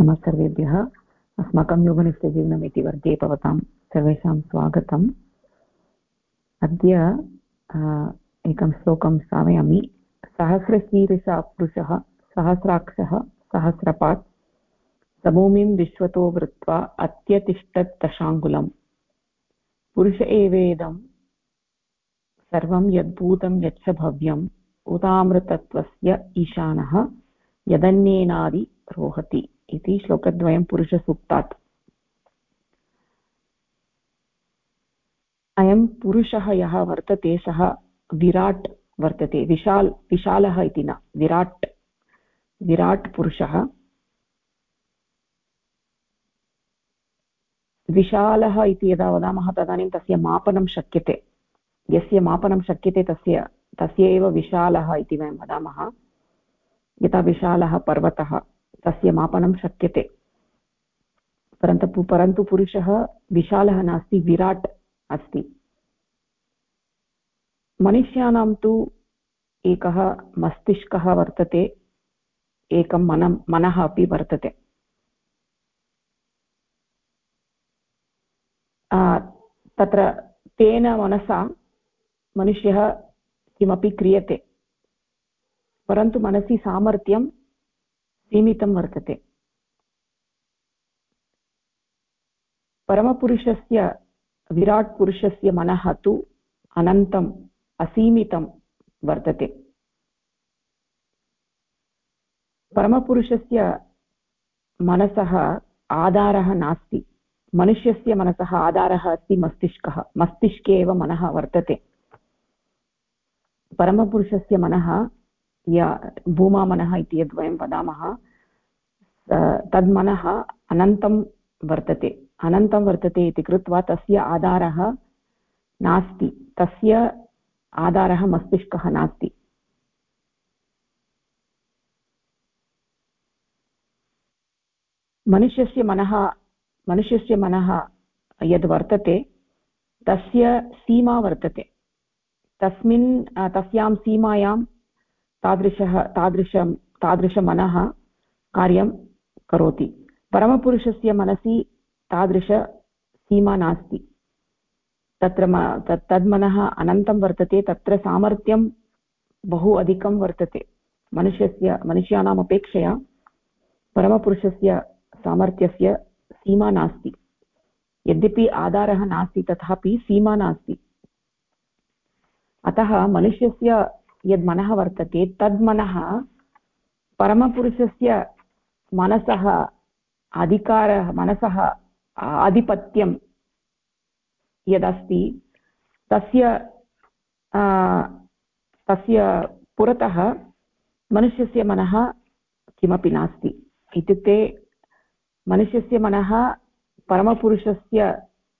नमः सर्वेभ्यः अस्माकं योगनिष्ठजीवनम् इति वर्गे भवतां सर्वेषां स्वागतम्। अद्य एकं श्लोकं श्रावयामि। सहस्रशीर्षः सहस्राक्षः, सहस्रपात्, समूमिं विश्वतो वृत्वा अत्यतिष्ठत् दशाङ्गुलम् पुरुष एवेदं, सर्वं यद्भूतं यच्च भव्यम्। उदामृतत्वस्य ईशानः यदन्येनादि रोहति इति श्लोकद्वयं पुरुषसूक्तात्। अयं पुरुषः यः वर्तते, सः विराट् वर्तते, विशाल्, विशालः इति न, विराट् विराट् पुरुषः। विशालः इति यदा वदामः, तदानीं तस्य मापनं शक्यते। यस्य मापनं शक्यते, तस्य तस्य एव विशालः इति वयं वदामः। यथा विशालः पर्वतः। तस्य मापनं शक्यते। परन्तु परन्तु पुरुषः विशालः नास्ति, विराट् अस्ति। मनुष्याणां तु एकः मस्तिष्कः वर्तते, एकं मनं मनः अपि वर्तते। तत्र तेन मनसा मनुष्यः किमपि क्रियते, परन्तु मनसि सामर्थ्यं सीमितं वर्तते। परमपुरुषस्य विराट् पुरुषस्य मनः तु अनन्तम् असीमितं वर्तते। परमपुरुषस्य मनसः आधारः नास्ति। मनुष्यस्य मनसः आधारः अस्ति मस्तिष्कः। मस्तिष्के एव मनः वर्तते। परमपुरुषस्य मनः या भूमामनः इति यद् वयं वदामः तद्मनः अनन्तं वर्तते। अनन्तं वर्तते इति कृत्वा तस्य आधारः नास्ति। तस्य आधारः मस्तिष्कः नास्ति। मनुष्यस्य मनः मनुष्यस्य मनः यद् वर्तते, तस्य सीमा वर्तते। तस्मिन्, तस्यां सीमायां तादृशः, तादृशं, तादृशमनः कार्यं करोति। परमपुरुषस्य मनसि तादृशसीमा नास्ति। तत्र तत्, तद्मनः अनन्तं वर्तते, तत्र सामर्थ्यं बहु अधिकं वर्तते। मनुष्यस्य, मनुष्याणाम् अपेक्षया परमपुरुषस्य सामर्थ्यस्य सीमा नास्ति। यद्यपि आधारः नास्ति, तथापि सीमा नास्ति। अतः मनुष्यस्य यद् मनः वर्तते, तद् मनः परमपुरुषस्य मनसः अधिकारः, मनसः आधिपत्यं यदस्ति, तस्य तस्य पुरतः मनुष्यस्य मनः किमपि नास्ति। इत्युक्ते मनुष्यस्य मनः परमपुरुषस्य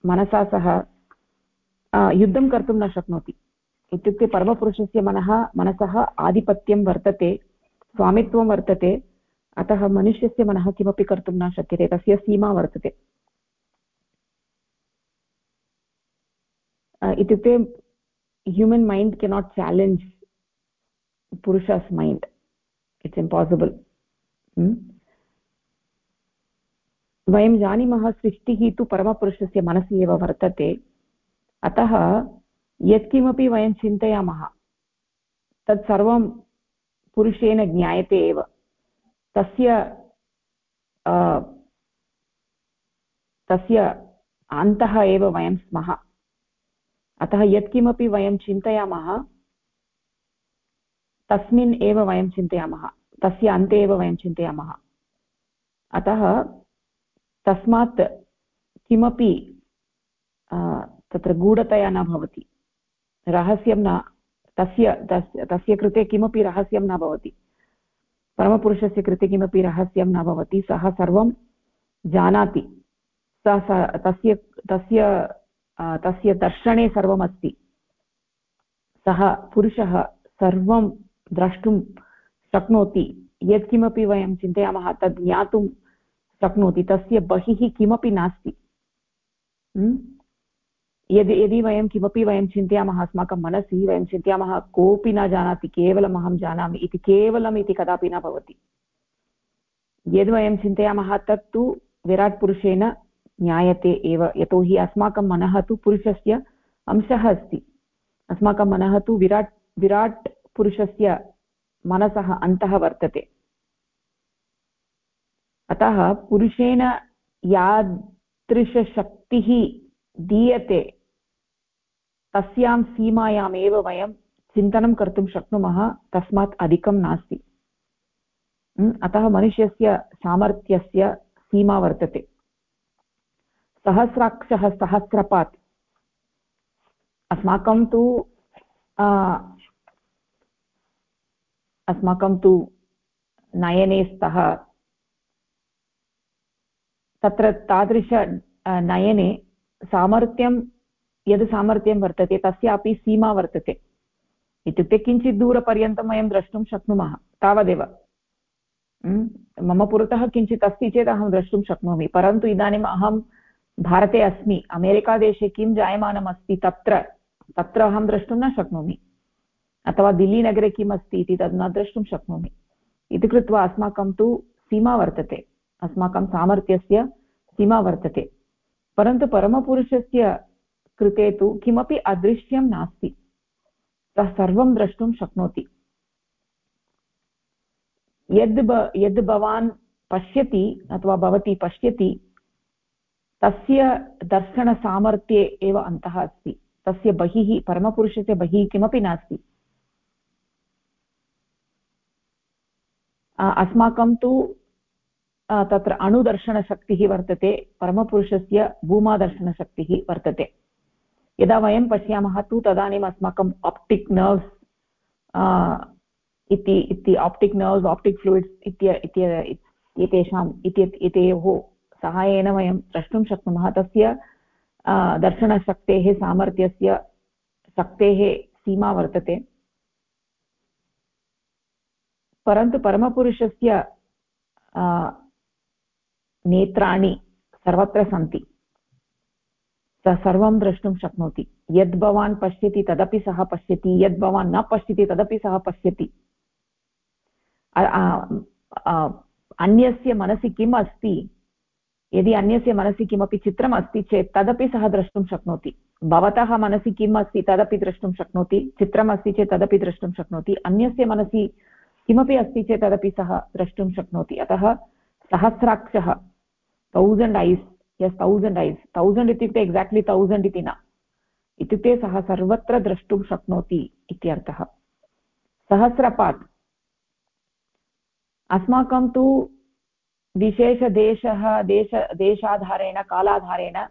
मनसा सह युद्धं कर्तुं न शक्नोति। इत्युक्ते परमपुरुषस्य मनः, मनसः आधिपत्यं वर्तते, स्वामित्वं वर्तते, अतः मनुष्यस्य मनः किमपि कर्तुं न शक्यते, तस्य सीमा वर्तते। इत्युक्ते ह्यूमन् मैण्ड् केनाट् चालेञ्ज् पुरुषस् मैण्ड् इट्स् इम्पासिबल् वयं जानीमः सृष्टिः तु परमपुरुषस्य मनसि एव वर्तते, अतः यत्किमपि वयं चिन्तयामः तत्सर्वं पुरुषेण ज्ञायते एव। तस्य तस्य अन्तः एव वयं स्मः। अतः यत्किमपि वयं चिन्तयामः, तस्मिन् एव वयं चिन्तयामः, तस्य अन्ते एव वयं चिन्तयामः। अतः तस्मात् किमपि तत्र गूढतया न भवति। रहस्यं न, तस्य तस्य कृते किमपि रहस्यं न भवति। परमपुरुषस्य कृते किमपि रहस्यं न भवति, सः सर्वं जानाति। सः तस्य तस्य तस्य दर्शने सर्वमस्ति। सः पुरुषः सर्वं द्रष्टुं शक्नोति। यत्किमपि वयं चिन्तयामः तद् ज्ञातुं शक्नोति। तस्य बहिः किमपि नास्ति। यदि यदि वयं किमपि वयं चिन्तयामः अस्माकं मनसि, वयं चिन्तयामः कोऽपि न जानाति, केवलम् अहं जानामि इति, केवलम् इति कदापि न भवति। यद्वयं चिन्तयामः तत्तु विराट्पुरुषेण ज्ञायते एव यतोहि अस्माकं मनः तु पुरुषस्य अंशः अस्ति। अस्माकं मनः तु विराट् विराट् पुरुषस्य मनसः अन्तः वर्तते। अतः पुरुषेण यादृशशक्तिः दीयते। तस्यां सीमायामेव वयं चिन्तनं कर्तुं शक्नुमः, तस्मात् अधिकं नास्ति। अतः मनुष्यस्य सामर्थ्यस्य सीमा वर्तते। सहस्राक्षः, सहस्रपात्। अस्माकं तु अस्माकं तु नयने स्तः। तत्र तादृश नयने सामर्थ्यं यद् सामर्थ्यं वर्तते तस्यापि सीमा वर्तते। इत्युक्ते किञ्चित् दूरपर्यन्तं वयं द्रष्टुं शक्नुमः, तावदेव। मम पुरतः किञ्चित् अस्ति चेत् अहं द्रष्टुं शक्नोमि, परन्तु इदानीम् अहं भारते अस्मि, अमेरिकादेशे किं जायमानम् अस्ति तत्र तत्र अहं द्रष्टुं न शक्नोमि। अथवा दिल्लीनगरे किम् अस्ति इति तद् न द्रष्टुं शक्नोमि। इति कृत्वा अस्माकं तु सीमा वर्तते, अस्माकं सामर्थ्यस्य सीमा वर्तते। परन्तु परमपुरुषस्य कृते तु किमपि अदृश्यं नास्ति। सः सर्वं द्रष्टुं शक्नोति। यद् यद् भवान् पश्यति अथवा भवती पश्यति, तस्य दर्शनसामर्थ्ये एव अन्तः अस्ति। तस्य बहिः, परमपुरुषस्य बहिः किमपि नास्ति। अस्माकं तु तत्र अणुदर्शनशक्तिः वर्तते, परमपुरुषस्य भूमादर्शनशक्तिः वर्तते। यदा वयं पश्यामः तु तदानीम् अस्माकम् आप्टिक् नर्व्स् इति इति आप्टिक् नर्व्स् आप्टिक् फ्लूयिड्स् इत्य एतेषाम् एतयोः सहायेन वयं द्रष्टुं शक्नुमः। तस्य दर्शनशक्तेः, सामर्थ्यस्य शक्तेः सीमा वर्तते। परन्तु परमपुरुषस्य नेत्राणि सर्वत्र सन्ति। सर्वं द्रष्टुं शक्नोति। यद् भवान् पश्यति, तदपि सः पश्यति। यद् भवान् न पश्यति, तदपि सः पश्यति। अन्यस्य मनसि किम् अस्ति? यदि अन्यस्य मनसि किमपि चित्रम् अस्ति चेत् तदपि सः द्रष्टुं शक्नोति। भवतः मनसि किम् अस्ति, तदपि द्रष्टुं शक्नोति। चित्रम् अस्ति चेत् तदपि द्रष्टुं शक्नोति। अन्यस्य मनसि किमपि अस्ति चेत् तदपि सः द्रष्टुं शक्नोति। अतः सहस्राक्षः thousand eyes yes thousand eyes thousand इत्युक्ते एक्साक्ट्लि तौसण्ड् इति न। इत्युक्ते सः सर्वत्र द्रष्टुं शक्नोति इत्यर्थः सहस्रपात्। अस्माकं तु विशेषदेशः, देश, देशाधारेण, कालाधारेण,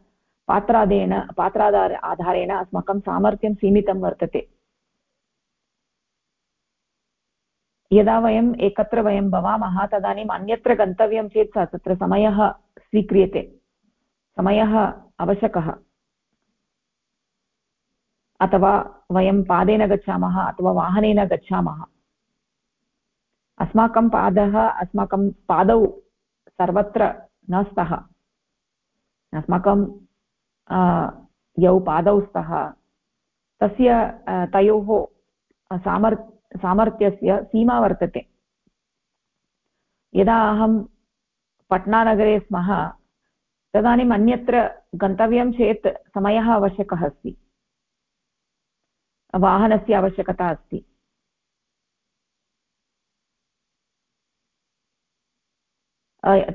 पात्रादेन, पात्राधार आधारेण अस्माकं सामर्थ्यं सीमितं वर्तते। यदा वयम् एकत्र वयं भवामः, तदानीम् अन्यत्र गन्तव्यं चेत् तत्र समयः स्वीक्रियते। समयः आवश्यकः। अथवा वयं पादेन गच्छामः, अथवा वाहनेन गच्छामः। अस्माकं पादः, अस्माकं पादौ सर्वत्र न स्तः। अस्माकं यौ पादौ स्तः। तस्य तयोः सामर्, सामर्थ्यस्य सीमा वर्तते। यदा अहं पट्नानगरे स्मः तदानीम् अन्यत्र गन्तव्यं चेत् समयः आवश्यकः अस्ति। वाहनस्य आवश्यकता अस्ति।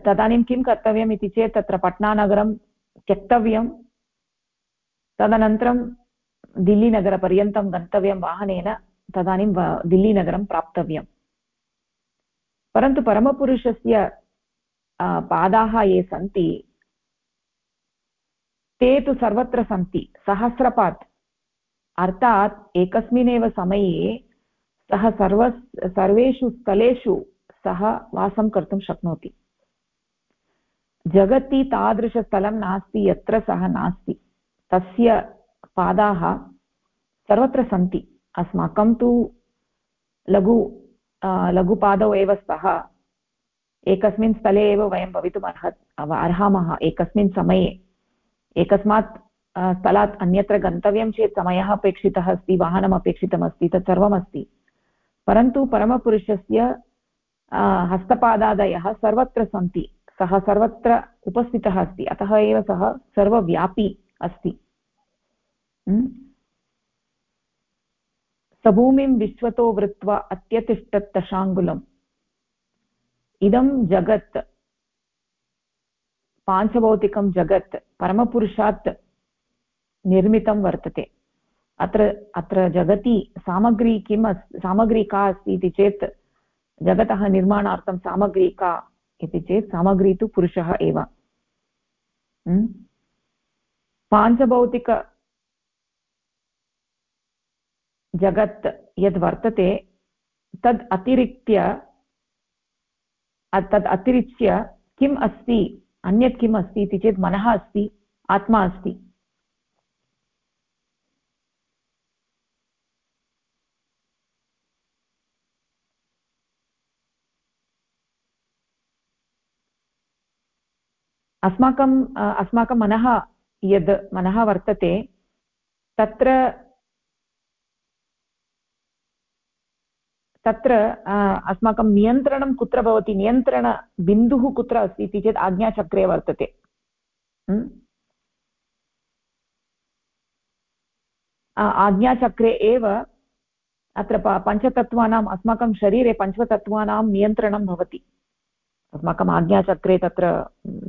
तदानीं किं कर्तव्यम् इति चेत् तत्र पट्नानगरं त्यक्तव्यं। तदनन्तरं दिल्लीनगरपर्यन्तं गन्तव्यं वाहनेन तदानीं दिल्लीनगरं प्राप्तव्यं परन्तु परमपुरुषस्य पादाः ये सन्ति ते तु सर्वत्र सन्ति। सहस्रपात्। अर्थात् एकस्मिन्नेव समये सः सर्व, सर्वेषु स्थलेषु सः वासं कर्तुं शक्नोति। जगति तादृशस्थलं नास्ति, यत्र सः नास्ति। तस्य पादाः सर्वत्र सन्ति। अस्माकं तु लघु लघुपादौ एव स्तः। एकस्मिन् स्थले एव वयं भवितुम् अर्ह अर्हामः। एकस्मिन् समये एकस्मात् स्थलात् अन्यत्र गन्तव्यं चेत् समयः अपेक्षितः अस्ति, वाहनम् अपेक्षितमस्ति, तत् सर्वमस्ति। परन्तु परमपुरुषस्य हस्तपादादयः सर्वत्र सन्ति, सः सर्वत्र उपस्थितः अस्ति, अतः एव सः सर्वव्यापी अस्ति। सभूमिं विश्वतो वृत्वा अत्यतिष्ठत् दशाङ्गुलम् इदं जगत् पाञ्चभौतिकं जगत्, परमपुरुषात् निर्मितं वर्तते। अत्र अत्र जगति सामग्री किम् अस्ति सामग्री का अस्ति इति चेत्, जगतः निर्माणार्थं सामग्री का इति चेत्, सामग्री तु पुरुषः एव। पाञ्चभौतिक जगत् यद् वर्तते, तद् अतिरिक्त्य तद् अतिरिच्य किम् अस्ति? अन्यत् किम् अस्ति इति चेत् मनः अस्ति, आत्मा अस्ति। अस्माकं अस्माकं मनः यद्, मनः वर्तते, तत्र तत्र अस्माकं नियन्त्रणं कुत्र भवति, नियन्त्रणबिन्दुः कुत्र अस्ति इति चेत् आज्ञाचक्रे वर्तते। आज्ञाचक्रे एव अत्र पञ्चतत्त्वानाम्, अस्माकं शरीरे पञ्चतत्त्वानां नियन्त्रणं भवति। अस्माकम् आज्ञाचक्रे तत्र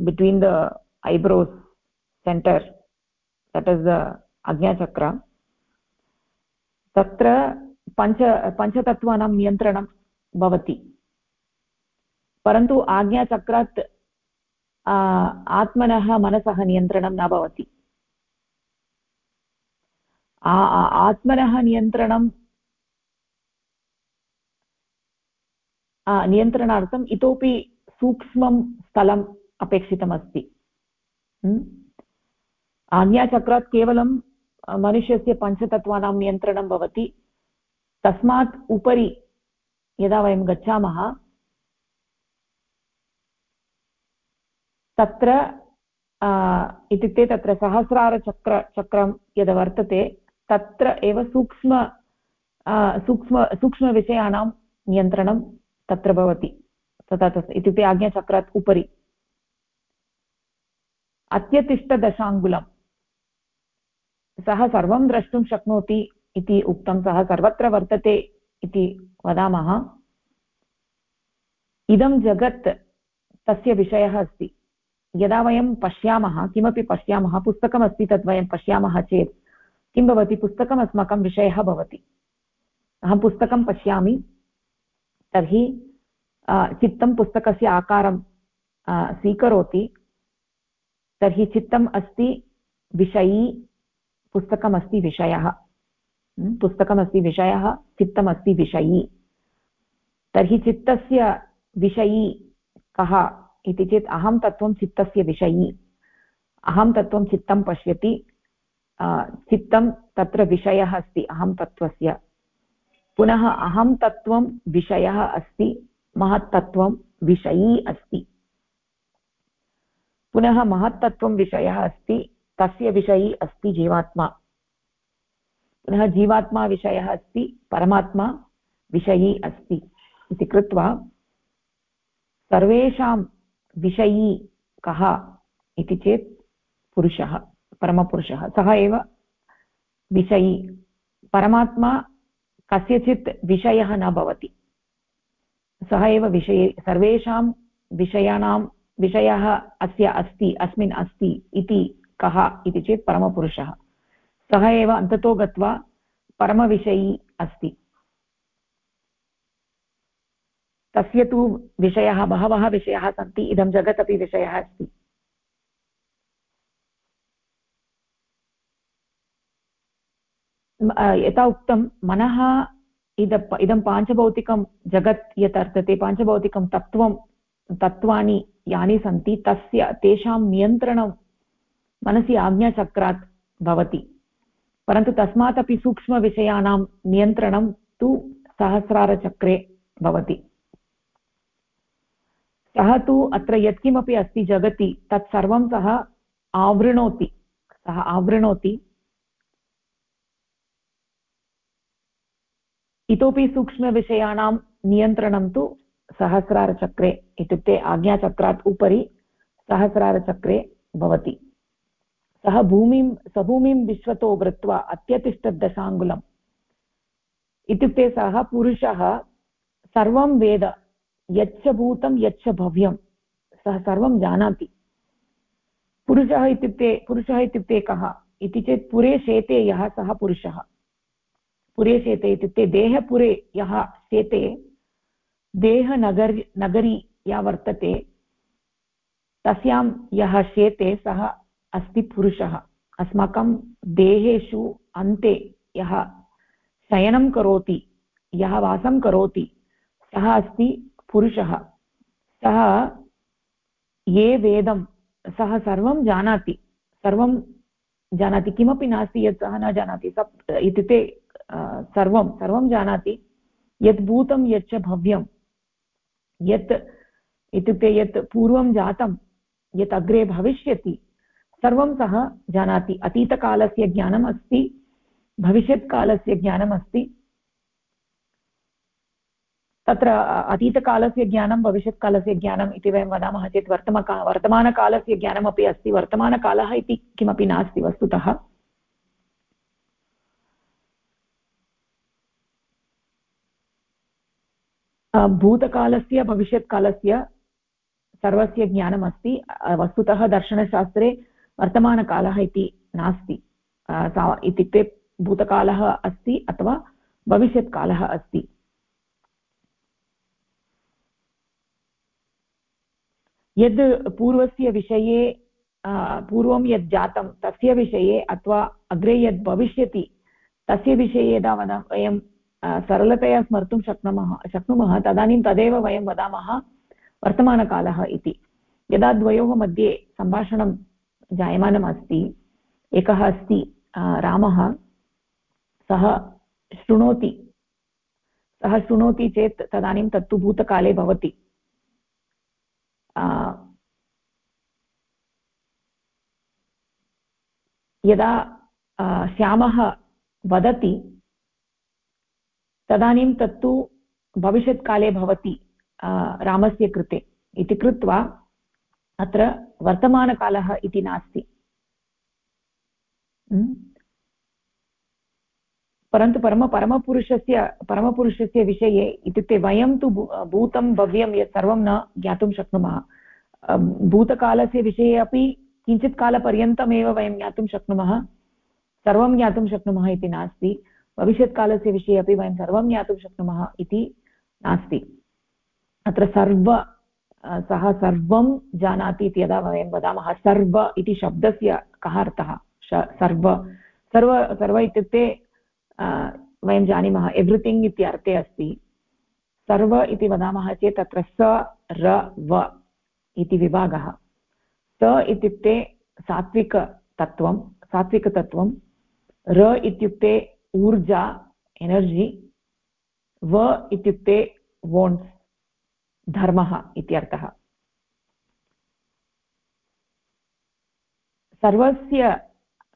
between the eyebrows centre that is the आज्ञाचक्र। तत्र पञ्च पञ्चतत्त्वानां नियन्त्रणं भवति। परन्तु आज्ञाचक्रात् आत्मनः मनसः नियन्त्रणं न भवति। आत्मनः नियन्त्रणं नियन्त्रणार्थम् इतोपि सूक्ष्मं स्थलम् अपेक्षितमस्ति। आज्ञाचक्रात् केवलं मनुष्यस्य पञ्चतत्त्वानां नियन्त्रणं भवति। तस्मात् उपरि यदा वयं गच्छामः, तत्र इत्युक्ते तत्र सहस्रारचक्र चक्रं यद् तत्र एव सूक्ष्म सूक्ष्म, सूक्ष्मविषयाणां नियन्त्रणं तत्र भवति। तथा तस्, इत्युक्ते आज्ञाचक्रात् उपरि। अत्यतिष्ठदशाङ्गुलं। सः सर्वं द्रष्टुं शक्नोति इति उक्तं सः सर्वत्र वर्तते इति वदामः। इदं जगत् तस्य विषयः अस्ति। यदा वयं पश्यामः, किमपि पश्यामः, पुस्तकमस्ति तद् वयं पश्यामः चेत्, किं भवति? पुस्तकम् अस्माकं विषयः भवति। अहं पुस्तकं पश्यामि, तर्हि चित्तं पुस्तकस्य आकारं स्वीकरोति। तर्हि चित्तम् अस्ति, विषयी पुस्तकमस्ति विषयः। पुस्तकमस्ति विषयः, चित्तमस्ति विषयी। तर्हि चित्तस्य विषयी कः इति चेत् अहं तत्त्वं चित्तस्य विषयी। अहं तत्त्वं चित्तं पश्यति चित्तं तत्र विषयः अस्ति, अहं तत्त्वस्य। पुनः अहं तत्त्वं विषयः अस्ति, महत्तत्त्वं विषयी अस्ति। पुनः महत्तत्त्वं विषयः अस्ति, तस्य विषयी अस्ति जीवात्मा। पुनः जीवात्मा विषयः अस्ति, परमात्मा विषयी अस्ति इति कृत्वा सर्वेषां विषयी कः इति चेत् पुरुषः, परमपुरुषः। सः एव विषयी। परमात्मा कस्यचित् विषयः न भवति। सः एव विषये, सर्वेषां विषयाणां, विषयः अस्य अस्ति, अस्मिन् अस्ति इति कः इति चेत् परमपुरुषः। सः एव अन्ततो गत्वा परमविषयी अस्ति। तस्य तु विषयः बहवः विषयाः सन्ति, इदं जगत् अपि विषयः अस्ति। यथा उक्तं, मनः इद, इदं पाञ्चभौतिकं जगत् यत् वर्तते पाञ्चभौतिकं तत्त्वं, तत्त्वानि यानि सन्ति, तस्य, तेषां नियन्त्रणं मनसि आज्ञाचक्रात् भवति। परन्तु तस्मात् अपि सूक्ष्मविषयाणां नियन्त्रणं तु सहस्रारचक्रे भवति। सः तु अत्र यत्किमपि अस्ति जगति, तत्सर्वं सः आवृणोति सः आवृणोति। इतोपि सूक्ष्मविषयाणां नियन्त्रणं तु सहस्रारचक्रे इत्युक्ते आज्ञाचक्रात् उपरि सहस्रारचक्रे भवति। सः भूमिं सभूमिं विश्वतो वृत्वा अत्यतिष्ठत् दशाङ्गुलम् इत्युक्ते सः पुरुषः सर्वं वेद, यच्च भूतं, यच्च भव्यं। सः सर्वं जानाति। पुरुषः इत्युक्ते पुरुषः इत्युक्ते कः? इति चेत् पुरे शेते यः सः पुरुषः। पुरे शेते इत्युक्ते देहपुरे यः शेते, देहनगर्, नगरी या वर्तते, तस्यां यः शेते सः अस्ति पुरुषः। अस्माकं देहेषु अन्ते यः शयनं करोति, यः वासं करोति, सः अस्ति पुरुषः। सः ये वेदं, सः सर्वं जानाति सर्वं जानाति। किमपि नास्ति यत् सः न जानाति, सप्, इत्युक्ते सर्वं सर्वं जानाति। यत् भूतं, यच्च भव्यं। यत्, इत्युक्ते यत् पूर्वं जातं, यत् अग्रे भविष्यति सर्वं सः जानाति। अतीतकालस्य ज्ञानम् अस्ति, भविष्यत्कालस्य ज्ञानम् अस्ति। तत्र अतीतकालस्य ज्ञानं, भविष्यत्कालस्य ज्ञानम् इति वयं वदामः चेत् वर्तमका, वर्तमानकालस्य ज्ञानमपि अस्ति। वर्तमानकालः इति किमपि नास्ति वस्तुतः। भूतकालस्य, भविष्यत्कालस्य सर्वस्य ज्ञानमस्ति वस्तुतः दर्शनशास्त्रे वर्तमानकालः इति नास्ति। इत्युक्ते भूतकालः अस्ति अथवा भविष्यत्कालः अस्ति। यद् पूर्वस्य विषये पूर्वं यद् जातं तस्य विषये अथवा अग्रे यद् भविष्यति तस्य विषये यदा वदा, वयं सरलतया स्मर्तुं शक्नुमः शक्नुमः, तदानीं तदेव वयं वदामः वर्तमानकालः इति। यदा द्वयोः मध्ये सम्भाषणं जायमानम् अस्ति एकः अस्ति रामः। सः शृणोति। सः शृणोति चेत् तदानीं तत्तु भूतकाले भवति। यदा श्यामः वदति, तदानीं तत्तु भविष्यत्काले भवति रामस्य कृते। इति कृत्वा अत्र वर्तमानकालः इति नास्ति। परन्तु परम, परमपुरुषस्य परमपुरुषस्य विषये इत्युक्ते वयं तु भूतं, भव्यं यत् सर्वं न ज्ञातुं शक्नुमः। भूतकालस्य विषये अपि किञ्चित् कालपर्यन्तमेव वयं ज्ञातुं शक्नुमः। सर्वं ज्ञातुं शक्नुमः इति नास्ति। भविष्यत्कालस्य विषये अपि वयं सर्वं ज्ञातुं शक्नुमः इति नास्ति। अत्र सर्व सः सर्वं जानाति इति यदा वयं वदामः, सर्व इति शब्दस्य कः अर्थः? सर्व। सर्व सर्व इत्युक्ते वयं जानीमः एव्रिथिङ्ग् इति अर्थे अस्ति। सर्व इति वदामः चेत् तत्र स, र, व इति विभागः। स इत्युक्ते सात्विकतत्त्वं सात्विकतत्त्वं र इत्युक्ते ऊर्जा एनर्जि व इत्युक्ते वोण्ट्स् धर्मः इत्यर्थः। सर्वस्य,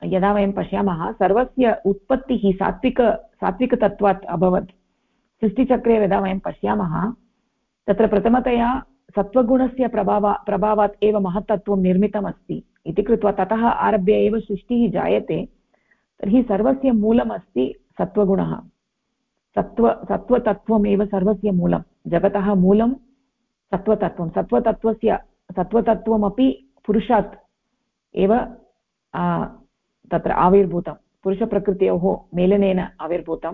यदा वयं पश्यामः, सर्वस्य उत्पत्तिः सात्विक सात्विकतत्त्वात् अभवत्। सृष्टिचक्रे यदा वयं पश्यामः, तत्र प्रथमतया सत्त्वगुणस्य प्रभाव, प्रभावात् एव महत्तत्त्वं निर्मितमस्ति। इति कृत्वा ततः आरभ्य एव सृष्टिः जायते। तर्हि सर्वस्य मूलमस्ति सत्त्वगुणः। सत्त्व, सत्त्वतत्त्वमेव सर्वस्य मूलं। जगतः मूलं सत्त्वतत्त्वं सत्त्वतत्त्वस्य सत्त्वतत्त्वमपि पुरुषात् एव तत्र आविर्भूतं। पुरुषप्रकृत्योः मेलनेन आविर्भूतं।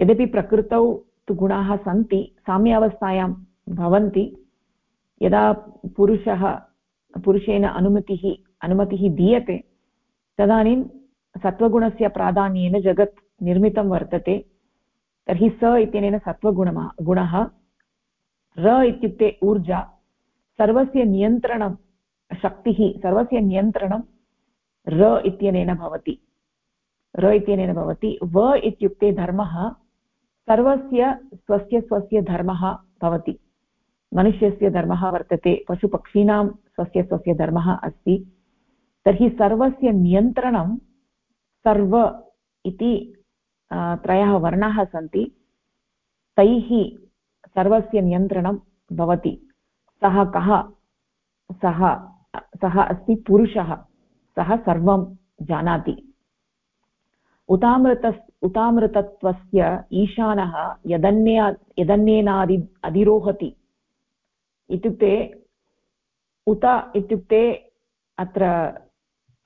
यद्यपि प्रकृतौ तु गुणाः सन्ति, साम्यावस्थायां भवन्ति, यदा पुरुषः, पुरुषेण अनुमतिः अनुमतिः दीयते, तदानीं सत्त्वगुणस्य प्राधान्येन जगत् निर्मितं वर्तते, तर्हि स इत्यनेन सत्त्वगुणः गुणः र इत्युक्ते ऊर्जा, सर्वस्य नियन्त्रणं, शक्तिः, सर्वस्य नियन्त्रणं र इत्यनेन भवति। र इत्यनेन भवति। व इत्युक्ते धर्मः, सर्वस्य, स्वस्य स्वस्य धर्मः भवति। मनुष्यस्य धर्मः वर्तते, पशुपक्षीणां स्वस्य स्वस्य धर्मः अस्ति। तर्हि सर्वस्य नियन्त्रणं, सर्व इति त्रयः वर्णाः सन्ति। तैः सर्वस्य नियन्त्रणं भवति। सः कः? सः सः अस्ति पुरुषः। सः सर्वं जानाति। उतामृत उतामृतत्वस्य ईशानः यदन्य, यदन्येनादि अधिरोहति। इत्युक्ते, उत इत्युक्ते अत्र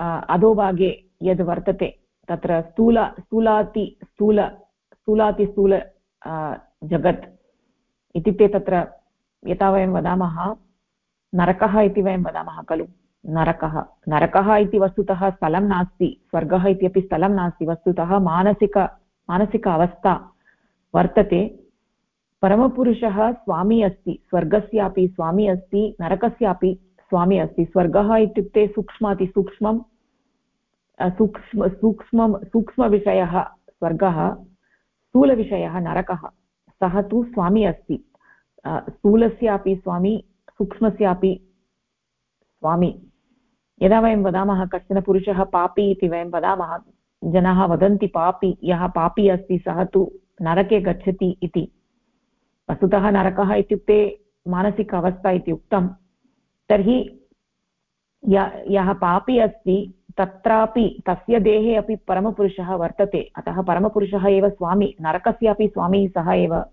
अधोभागे यद् वर्तते, तत्र स्थूल, स्थूलाति, स्थूल स्थूलातिस्थूल जगत्। इत्युक्ते तत्र यथा वयं वदामः, नरकः इति वयं वदामः खलु। नरकः। नरकः इति वस्तुतः स्थलं नास्ति। स्वर्गः इत्यपि स्थलं नास्ति। वस्तुतः मानसिक मानसिक अवस्था वर्तते। परमपुरुषः स्वामी अस्ति। स्वर्गस्यापि स्वामी अस्ति। नरकस्यापि स्वामी अस्ति। स्वर्गः इत्युक्ते सूक्ष्मातिसूक्ष्मं सूक्ष्म सूक्ष्मं सूक्ष्मविषयः स्वर्गः, स्थूलविषयः नरकः। सः तु स्वामी अस्ति। स्थूलस्यापि स्वामी सूक्ष्मस्यापि स्वामी। यदा वयं वदामः कश्चन पुरुषः पापी इति वयं वदामः, जनाः वदन्ति पापी, यः पापी अस्ति सः तु नरके गच्छति इति। वस्तुतः नरकः इत्युक्ते मानसिक अवस्था इति उक्तं। तर्हि यः पापी अस्ति तत्रापि तस्य देहे अपि परमपुरुषः वर्तते। अतः परमपुरुषः एव स्वामी नरकस्यापि स्वामी सः एव।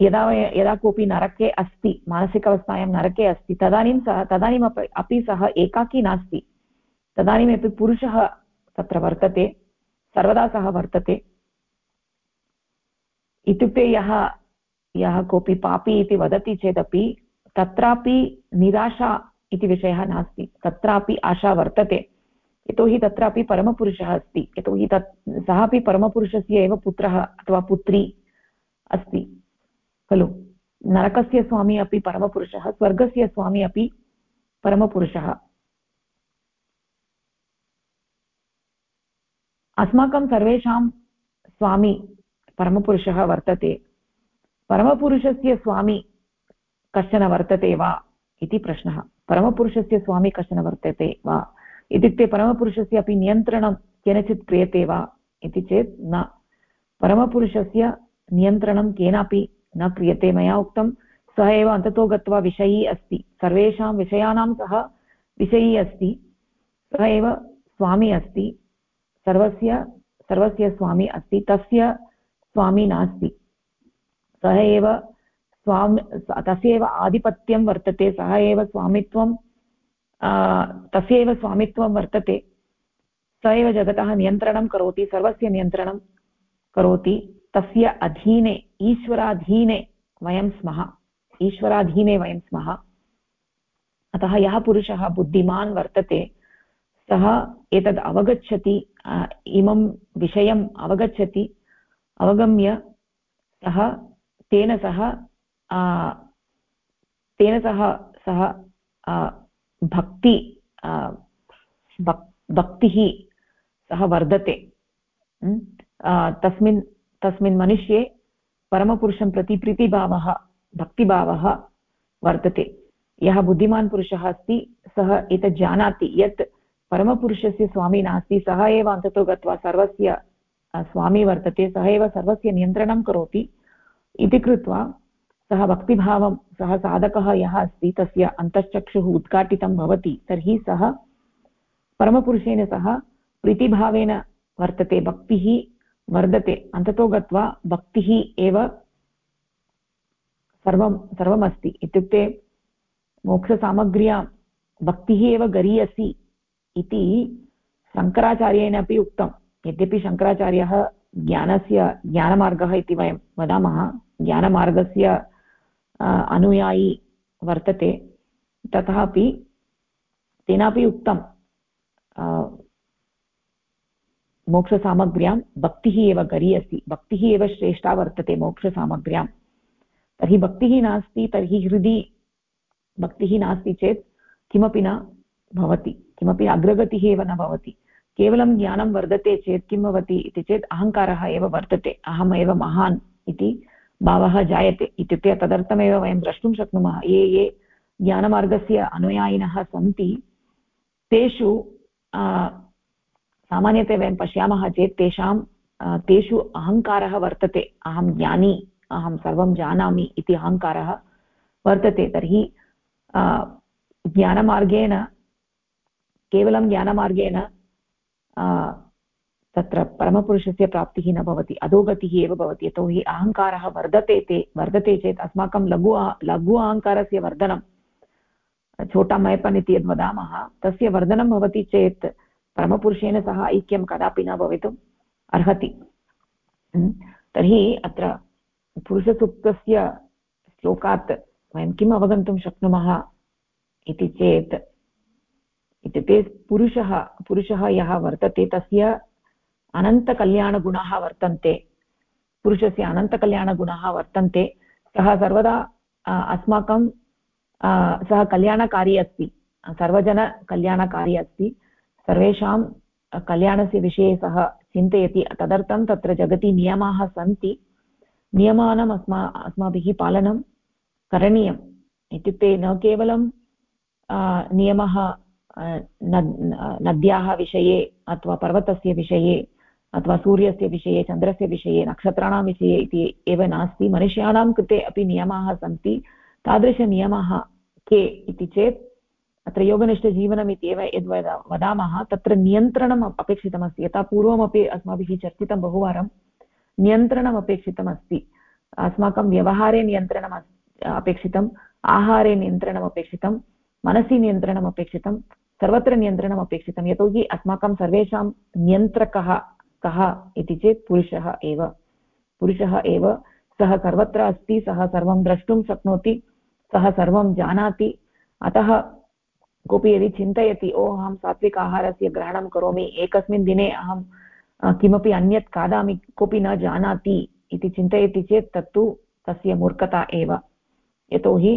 यदा यदा कोऽपि नरके अस्ति मानसिक अवस्थायां नरके अस्ति, तदानीं सः तदानीम् अपि सः एकाकी नास्ति। तदानीमपि पुरुषः तत्र वर्तते, सर्वदा सः वर्तते। इत्युक्ते यः यः कोऽपि पापी इति वदति चेदपि तत्रापि निराशा इति विषयः नास्ति। तत्रापि आशा वर्तते। यतोहि तत्रापि परमपुरुषः अस्ति। यतोहि तत्, सः अपि परमपुरुषस्य एव पुत्रः अथवा पुत्री अस्ति, खलु? नरकस्य स्वामी अपि परमपुरुषः, स्वर्गस्य स्वामी अपि परमपुरुषः। अस्माकं सर्वेषां स्वामी परमपुरुषः वर्तते। परमपुरुषस्य स्वामी कश्चन वर्तते वा इति प्रश्नः। परमपुरुषस्य स्वामी कश्चन वर्तते वा? इत्युक्ते परमपुरुषस्य अपि नियन्त्रणं केनचित् क्रियते वा इति चेत् न। परमपुरुषस्य नियन्त्रणं केनापि न क्रियते मया उक्तं। सः एव अन्ततो गत्वा विषयी अस्ति। सर्वेषां विषयाणां सः विषयी अस्ति। सः एव स्वामी अस्ति। सर्वस्य सर्वस्य स्वामी अस्ति। तस्य स्वामी नास्ति। सः एव स्वाम् तस्य एव आधिपत्यं वर्तते, सः एव स्वामित्वं तस्य एव स्वामित्वं वर्तते। स एव जगतः नियन्त्रणं करोति, सर्वस्य नियन्त्रणं करोति। तस्य अधीने, ईश्वराधीने वयं स्मः। ईश्वराधीने वयं स्मः। अतः यः पुरुषः बुद्धिमान् वर्तते, सः एतद् अवगच्छति इमं विषयम् अवगच्छति, अवगम्य सः, तेन सह तेन सह सः भक्ति भक्तिः सः वर्धते तस्मिन् तस्मिन् मनुष्ये परमपुरुषं प्रति प्रीतिभावः भक्तिभावः वर्तते यः बुद्धिमान् पुरुषः अस्ति सः एतत् जानाति यत् परमपुरुषस्य स्वामी नास्ति सः एव अन्ततो गत्वा सर्वस्य स्वामी वर्तते सः एव सर्वस्य नियन्त्रणं करोति इति कृत्वा सः भक्तिभावं, सः साधकः यः अस्ति, तस्य अन्तश्चक्षुः उद्घाटितं भवति, तर्हि सः परमपुरुषेण सह प्रीतिभावेन वर्तते, भक्तिः वर्धते। अन्ततो गत्वा भक्तिः एव सर्वं, सर्वमस्ति। इत्युक्ते मोक्षसामग्र्यां भक्तिः एव गरीयसि इति शङ्कराचार्येण अपि उक्तं। यद्यपि शङ्कराचार्यः ज्ञानस्य ज्ञानमार्गः इति वयं वदामः, ज्ञानमार्गस्य अनुयायी वर्तते तथापि तेनापि उक्तं मोक्षसामग्र्यां भक्तिः एव गरी अस्ति भक्तिः एव श्रेष्ठा वर्तते मोक्षसामग्र्यां तर्हि भक्तिः नास्ति तर्हि हृदि भक्तिः नास्ति चेत् किमपि न भवति किमपि अग्रगतिः एव न भवति केवलं ज्ञानं वर्धते चेत् किं भवति इति चेत् अहङ्कारः एव वर्तते अहमेव महान् इति भावः जायते इत्युक्ते तदर्थमेव वयं द्रष्टुं शक्नुमः। ये ये ज्ञानमार्गस्य अनुयायिनः सन्ति, तेषु सामान्यतया वयं पश्यामः चेत् तेषां तेषु अहङ्कारः वर्तते। अहं ज्ञानी, अहं सर्वं जानामि इति अहङ्कारः वर्तते। तर्हि ज्ञानमार्गेण, केवलं ज्ञानमार्गेण तत्र परमपुरुषस्य प्राप्तिः न भवति, अधोगतिः एव भवति। यतोहि अहङ्कारः वर्धते ते, वर्धते चेत् अस्माकं लघु लघु अहङ्कारस्य वर्धनं, छोटा मैपन् इति यद् वदामः, तस्य वर्धनं भवति चेत् परमपुरुषेण सह ऐक्यं कदापि न भवितुम् अर्हति। तर्हि अत्र पुरुषसूक्तस्य श्लोकात् वयं किम् अवगन्तुं शक्नुमः इति चेत्, इत्युक्ते पुरुषः पुरुषः यः वर्तते तस्य अनन्तकल्याणगुणाः वर्तन्ते। पुरुषस्य अनन्तकल्याणगुणाः वर्तन्ते। सः सर्वदा अस्माकं सः कल्याणकारी अस्ति। सर्वजनकल्याणकारी अस्ति। सर्वेषां कल्याणस्य विषये सः चिन्तयति। तदर्थं तत्र जगति नियमाः सन्ति। नियमानाम् अस्मा, अस्माभिः पालनं करणीयम्। इत्युक्ते न केवलं नियमः नद्याः विषये अथवा पर्वतस्य विषये अथवा सूर्यस्य विषये, चन्द्रस्य विषये, नक्षत्राणां विषये इति एव नास्ति। मनुष्याणां कृते अपि नियमाः सन्ति। तादृशनियमाः के इति चेत् अत्र योगनिष्ठजीवनम् इत्येव यद् वदामः, तत्र नियन्त्रणम् अपेक्षितमस्ति। यथा पूर्वमपि अस्माभिः चर्चितं बहुवारं नियन्त्रणम् अपेक्षितमस्ति अस्माकं व्यवहारे नियन्त्रणम् अपेक्षितम्, आहारे नियन्त्रणम् अपेक्षितं मनसि नियन्त्रणम् अपेक्षितं सर्वत्र नियन्त्रणम् अपेक्षितं यतोहि अस्माकं सर्वेषां नियन्त्रकः कः इति चेत् पुरुषः एव। पुरुषः एव, सः सर्वत्र अस्ति, सः सर्वं द्रष्टुं शक्नोति, सः सर्वं जानाति। अतः कोऽपि यदि चिन्तयति ओ अहं सात्विक आहारस्य ग्रहणं करोमि, एकस्मिन् दिने अहं किमपि अन्यत् खादामि, कोऽपि न जानाति इति चिन्तयति चेत् तत्तु तस्य मूर्खता एव। यतोहि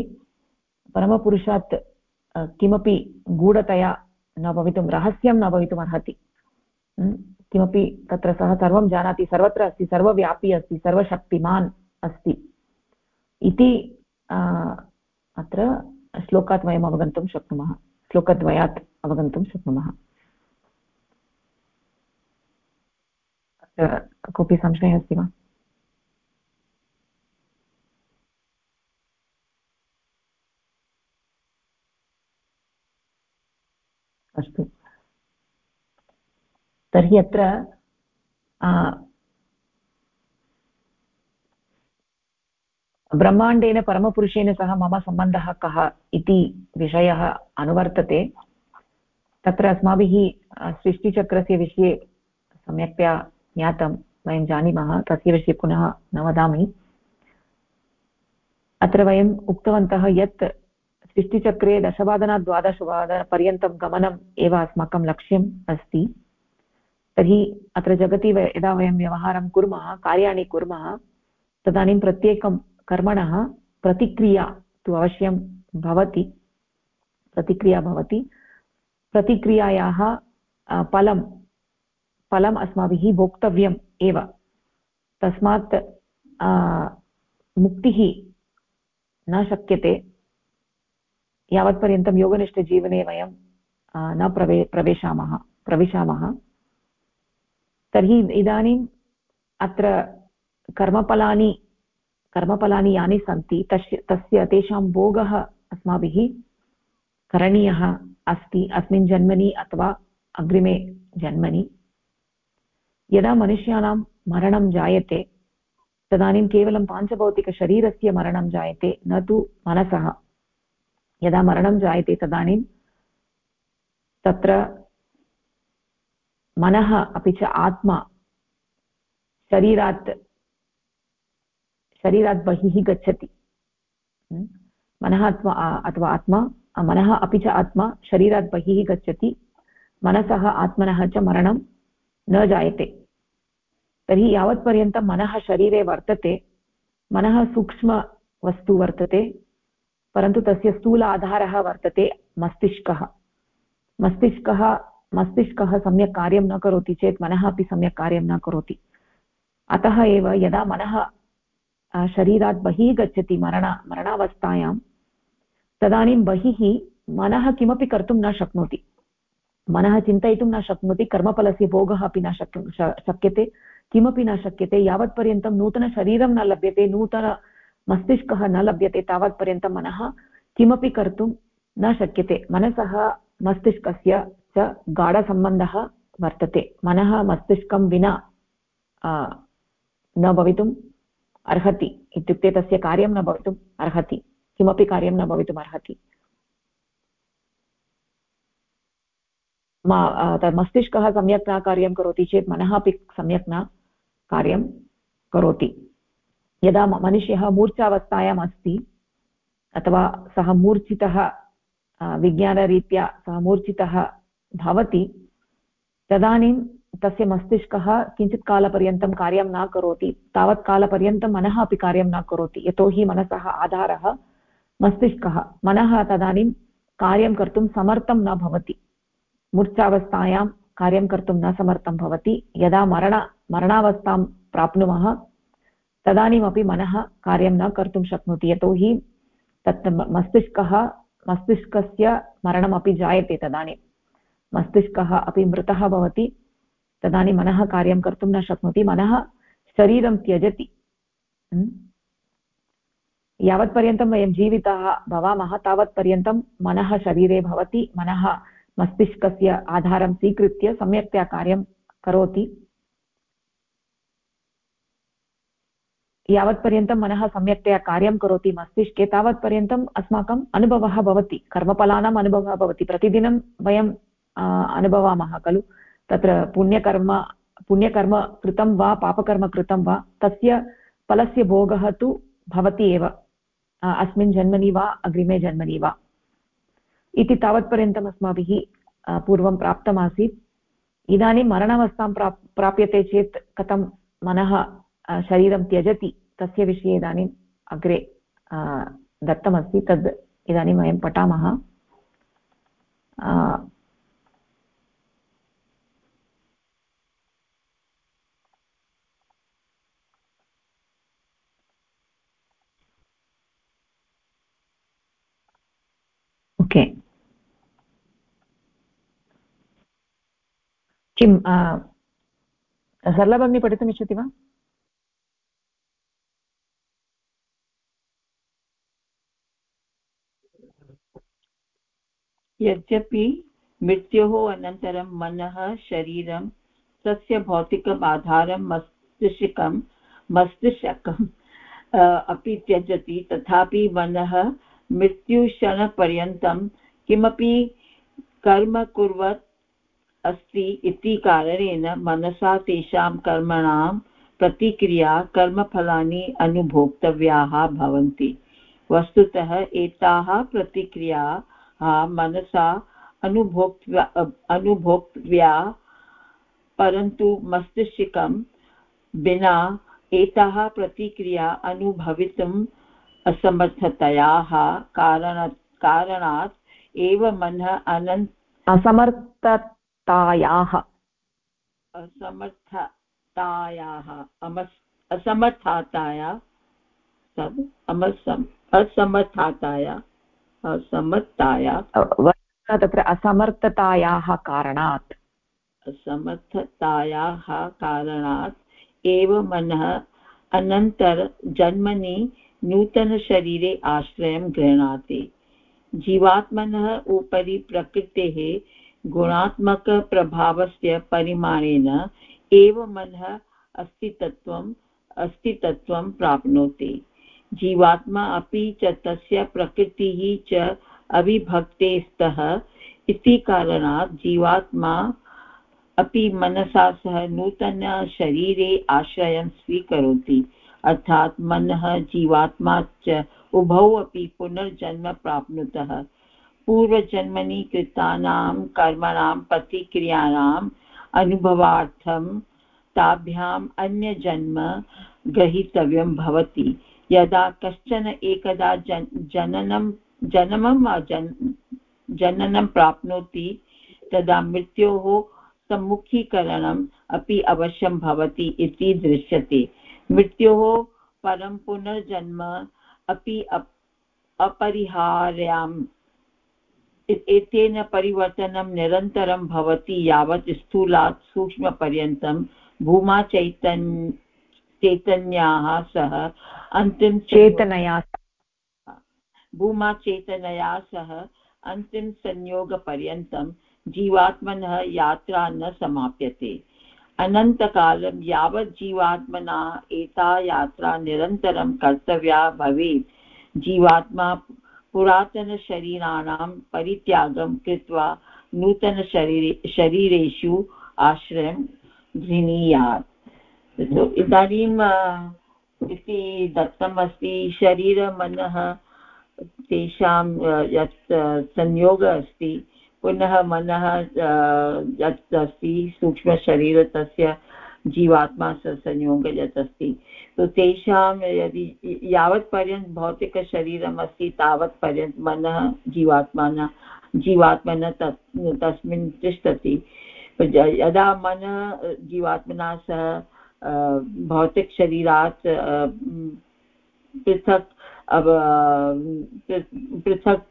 परमपुरुषात् किमपि गूढतया न भवितुं, रहस्यं न भवितुम् अर्हति किमपि तत्र सः सर्वं जानाति, सर्वत्र अस्ति, सर्वव्यापी अस्ति, सर्वशक्तिमान् अस्ति। इति अत्र श्लोकात् वयम् अवगन्तुं शक्नुमः। श्लोकद्वयात् अवगन्तुं शक्नुमः। कोऽपि संशयः अस्ति वा? अस्तु। तर्हि अत्र ब्रह्माण्डेन परमपुरुषेण सह मम सम्बन्धः कः इति विषयः अनुवर्तते। तत्र अस्माभिः सृष्टिचक्रस्य विषये सम्यक्तया ज्ञातं वयं जानीमः, तस्य विषये पुनः न वदामि। अत्र वयम् उक्तवन्तः यत् सृष्टिचक्रे दशवादनात् द्वादशवादनपर्यन्तं गमनम् एव अस्माकं लक्ष्यम् अस्ति। तर्हि अत्र जगति यदा वयं व्यवहारं कुर्मः, कार्याणि कुर्मः, तदानीं प्रत्येकं कर्मणः प्रतिक्रिया तु अवश्यं भवति, प्रतिक्रिया भवति। प्रतिक्रियायाः फलं, फलम् अस्माभिः भोक्तव्यम् एव। तस्मात् मुक्तिः न शक्यते। यावत्पर्यन्तं योगनिष्ठजीवने वयं न प्रवे, प्रवेशामः, प्रविशामः। तर्हि इदानीम् अत्र कर्मफलानि कर्मफलानि यानि सन्ति, तस्य तस्य, तेषां भोगः अस्माभिः करणीयः अस्ति, अस्मिन् जन्मनि अथवा अग्रिमे जन्मनि। यदा मनुष्याणां मरणं जायते, तदानीं केवलं पाञ्चभौतिकशरीरस्य मरणं जायते, न तु मनसः। यदा मरणं जायते तदानीं तत्र मनः अपि च आत्मा शरीरात् शरीरात् बहिः गच्छति। मनः अथवा अथवा आत्मा मनः अपि च आत्मा शरीरात् बहिः गच्छति। मनसः, आत्मनः च मरणं न जायते। तर्हि यावत्पर्यन्तं मनः शरीरे वर्तते, मनः सूक्ष्मवस्तु वर्तते, परन्तु तस्य स्थूल आधारः वर्तते मस्तिष्कः। मस्तिष्कः मस्तिष्कः सम्यक् कार्यं न करोति चेत् मनः अपि सम्यक् कार्यं न करोति। अतः एव यदा मनः शरीरात् बहिः गच्छति मरण, मरणावस्थायां, तदानीं बहिः मनः किमपि कर्तुं न शक्नोति। मनः चिन्तयितुं न शक्नोति, कर्मफलस्य भोगः अपि न शक् शक्यते, किमपि न शक्यते, यावत्पर्यन्तं नूतनशरीरं न लभ्यते नूतनमस्तिष्कः न लभ्यते, तावत्पर्यन्तं मनः किमपि कर्तुं न शक्यते। मनसः मस्तिष्कस्य च गाढसम्बन्धः वर्तते। मनः मस्तिष्कं विना न भवितुम् अर्हति इत्युक्ते तस्य कार्यं न भवितुम् अर्हति, किमपि कार्यं न भवितुम् अर्हति। मस्तिष्कः सम्यक् न कार्यं करोति चेत् मनः अपि सम्यक् न कार्यं करोति। यदा मनुष्यः मूर्छावस्थायाम् अस्ति, अथवा सः मूर्छितः विज्ञानरीत्या सः मूर्छितः भवति, तदानीं तस्य मस्तिष्कः किञ्चित् कालपर्यन्तं कार्यं न करोति, तावत् कालपर्यन्तं मनः अपि कार्यं न करोति, यतोहि मनसः आधारः मस्तिष्कः, मनः तदानीं कार्यं कर्तुं समर्थं न भवति मूर्च्छावस्थायां कार्यं कर्तुं न समर्थं भवति, यदा मरण, मरणावस्थां प्राप्नुमः, तदानीमपि मनः कार्यं न कर्तुं शक्नोति, यतोहि तत् मस्तिष्कः, मस्तिष्कस्य मरणमपि जायते तदानीं। मस्तिष्कः अपि मृतः भवति। तदानीं मनः कार्यं कर्तुं न शक्नोति। मनः शरीरं त्यजति। यावत्पर्यन्तं वयं जीविताः भवामः, तावत्पर्यन्तं मनः शरीरे भवति। मनः मस्तिष्कस्य आधारं स्वीकृत्य सम्यक्तया कार्यं करोति। यावत्पर्यन्तं मनः सम्यक्तया कार्यं करोति मस्तिष्के। तावत्पर्यन्तम् अस्माकम् अनुभवः भवति। कर्मफलानाम् अनुभवः भवति। प्रतिदिनं वयम् अनुभवामः, खलु? तत्र पुण्यकर्म पुण्यकर्म कृतं वा पापकर्म कृतं वा, तस्य फलस्य भोगः तु भवति एव। अस्मिन् जन्मनि वा, अग्रिमे जन्मनि वा। इति तावत्पर्यन्तम् अस्माभिः पूर्वं प्राप्तमासीत्। इदानीं मरणावस्थां प्राप्, प्राप्यते चेत् कथं मनः शरीरं त्यजति, तस्य विषये इदानीम् अग्रे दत्तमस्ति। तद् इदानीं वयं पठामः। ओके किं सरला भगिनी पठितुमिच्छति वा यद्यपि मृत्योः अनन्तरं मनः, शरीरं तस्य भौतिकम् आधारं मस्तिष्कं मस्तिष्कम् अपि त्यजति, तथापि मनः मृत्युक्षणपर्यन्तं किमपि कर्म कुर्वत् अस्ति इति कारणेन मनसा तेषां कर्मणां प्रतिक्रिया, कर्मफलानि अनुभोक्तव्याः भवन्ति। वस्तुतः एताः प्रतिक्रियाः मनसा अनुभोक्त्व्या अनुभोक्तव्या, परन्तु मस्तिष्कं विना एताः प्रतिक्रिया अनुभवितुम् असमर्थतयाः कारण कारणात् एव मनः अनन् असमर्थतायाः। असमर्थतायाः। अमस् असमर्थताया असमर्थताया असमर्थताया तत्र असमर्थतायाः कारणात्। असमर्थतायाः कारणात् एव मनः अनन्तरजन्मनि नूतनशरीरे आश्रयं गृह्णाति। जीवात्मनः उपरि प्रकृतेः गुणात्मकप्रभावस्य परिमाणेन एव मनः अस्तित्वम् अस्तित्वं प्राप्नोति। जीवात्मा अपि च तस्य प्रकृतिः च अविभक्ते स्तः इति कारणात् जीवात्मा अपि मनसा सह नूतनशरीरे आश्रयं स्वीकरोति। अर्थात् मनः जीवात्मा च उभौ अपि पुनर्जन्म प्राप्नुतः। पूर्वजन्मनि कृतानां कर्मणां प्रतिक्रियाणाम् अनुभवार्थं ताभ्याम् अन्यजन्म ग्रहीतव्यं भवति। यदा कश्चन एकदा जन, जननं, जन्मं जन्, जननं प्राप्नोति, तदा मृत्योः सम्मुखीकरणम् अपि अवश्यं भवति इति दृश्यते। मृत्योः परं पुनर्जन्म अपि अपरिहार्याम्। एतेन परिवर्तनं निरन्तरं भवति यावत् स्थूलात् सूक्ष्मपर्यन्तं भूमा चैतन् चैतन्याः सह अन्तिम चेतनया भूमा चेतनया सह अन्तिमसंयोगपर्यन्तं जीवात्मनः यात्रा न समाप्यते। अनन्तकालं यावत् जीवात्मना एता यात्रा निरन्तरं कर्तव्या भवेत्। जीवात्मा पुरातनशरीराणां परित्यागं कृत्वा नूतनशरीरे, शरीरेषु आश्रयं गृह्णीयात्। तो इदानीं इति दत्तम् अस्ति, शरीरमनः तेषां यत् संयोगः अस्ति पुनः मनः यत् अस्ति सूक्ष्मशरीर तस्य जीवात्मा संयोग यत् अस्ति तो तेषां यदि यावत् पर्यन्तं भौतिकशरीरम् अस्ति तावत् मनः जीवात्मना, जीवात्मनः तत्, तस्मिन् तिष्ठति। यदा मनः, जीवात्मना सह भौतिकशरीरात् पृथक् पृथक्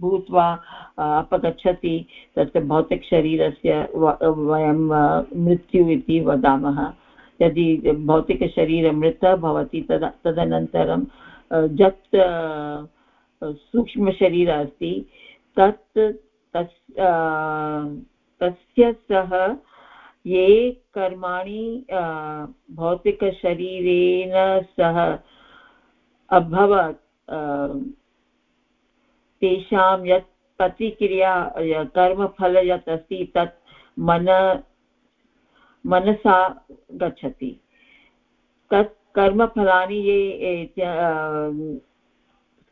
भूत्वा अपगच्छति तत्र भौतिकशरीरस्य वयं मृत्यु इति वदामः। यदि भौतिकशरीरं मृतः भवति, तदा, तदनन्तरं यत् सूक्ष्मशरीरः अस्ति, तत्, तस् तस्य सह ये कर्माणि भौतिकशरीरेण सह अभवत् तेषां यत् प्रतिक्रिया कर्मफल यत् अस्ति, तत् मन, मनसा गच्छति। तत् कर्मफलानि ये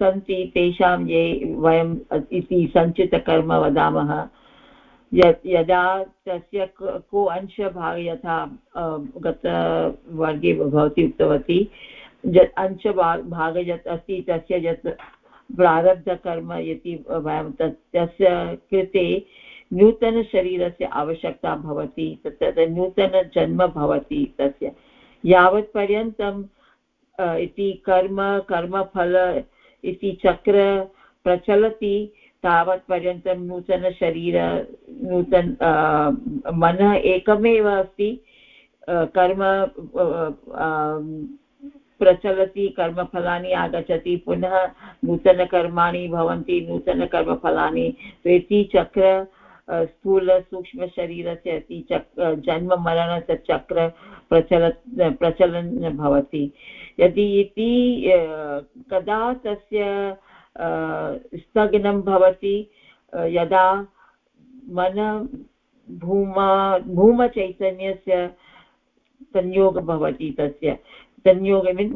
सन्ति, तेषां ये वयम् इति सञ्चितकर्म वदामः। यदा तस्य को अंशभाग यथा गतवर्गे भवती उक्तवती, यत् अंशभाग यत् अस्ति, तस्य यत् प्रारब्धकर्म इति वयं तत् तस्य कृते नूतनशरीरस्य आवश्यकता भवति, तत् नूतनजन्म भवति तस्य। यावत्पर्यन्तं इति कर्म, कर्मफल इति चक्र प्रचलति तावत्पर्यन्तं नूतनशरीर, नूतन मनः एकमेव अस्ति कर्म प्रचलति, कर्मफलानि आगच्छति, पुनः नूतनकर्माणि भवन्ति, नूतनकर्मफलानि। इति चक्र स्थूलसूक्ष्मशरीरस्य इति चक् जन्ममरणस्य चक्र प्रचल प्रचलन् भवति। यदि इति कदा तस्य स्थगनं भवति? यदा मन, भूमा, भूमचैतन्यस्य संयोगः भवति तस्य। संयोग मीन्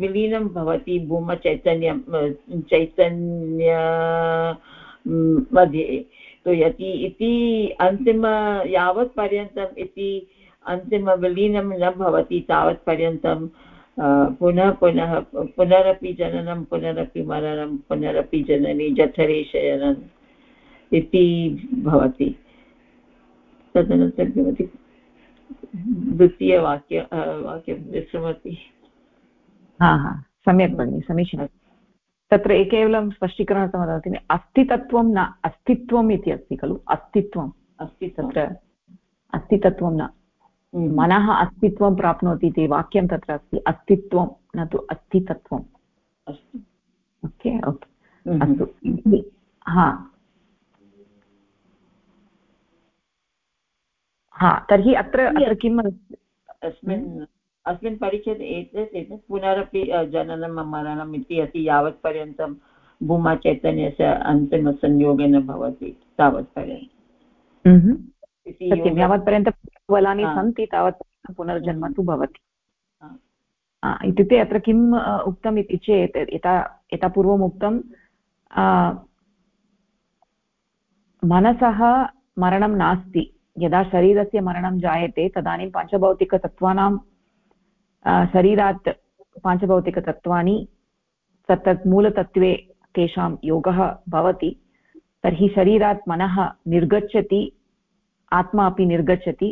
विलीनं भवति भूमचैतन्यं चैतन्य मध्ये. तो यदि इति अन्तिम, यावत् पर्यन्तम् इति अन्तिमविलीनं न भवति तावत् पुनः पुनः, पुनरपि जननं, पुनरपि मरणं, पुनरपि जननी, जठरे शयनम् इति भवति। तदनन्तरं किमपि द्वितीयवाक्य वाक्यं विस्मृति हा हा सम्यक् भगिनि समीचीनं तत्र केवलं स्पष्टीकरणार्थं वदति अस्तितत्वं न अस्तित्वम् इति अस्ति खलु अस्तित्वम् अस्ति तत्र अस्तितत्वं न। मनः अस्तित्वं प्राप्नोति इति वाक्यं तत्र अस्ति अस्तित्वं न तु अस्तितत्वम् अस्तु ओके ओके। अस्तु हा हा तर्हि अत्र अत्र किम् अस्मिन् अस्मिन् परिच्छेदे एतत् एतत् पुनरपि जननं मरणम् इति अस्ति यावत्पर्यन्तं भूमाचैतन्यस्य अन्तिमसंयोगे भवति तावत्पर्यन्तम् सत्यं यावत्पर्यन्तं बलानि सन्ति तावत् पुनर्जन्म तु भवति। इत्युक्ते अत्र किम् उक्तम् इति चेत् यथा यथा पूर्वम् उक्तं मनसः मरणं नास्ति। यदा शरीरस्य मरणं जायते, तदानीं पञ्चभौतिकतत्त्वानां शरीरात् पाञ्चभौतिकतत्त्वानि तत्तत् मूलतत्त्वे तेषां योगः भवति, तर्हि शरीरात् मनः निर्गच्छति, आत्मा अपि निर्गच्छति।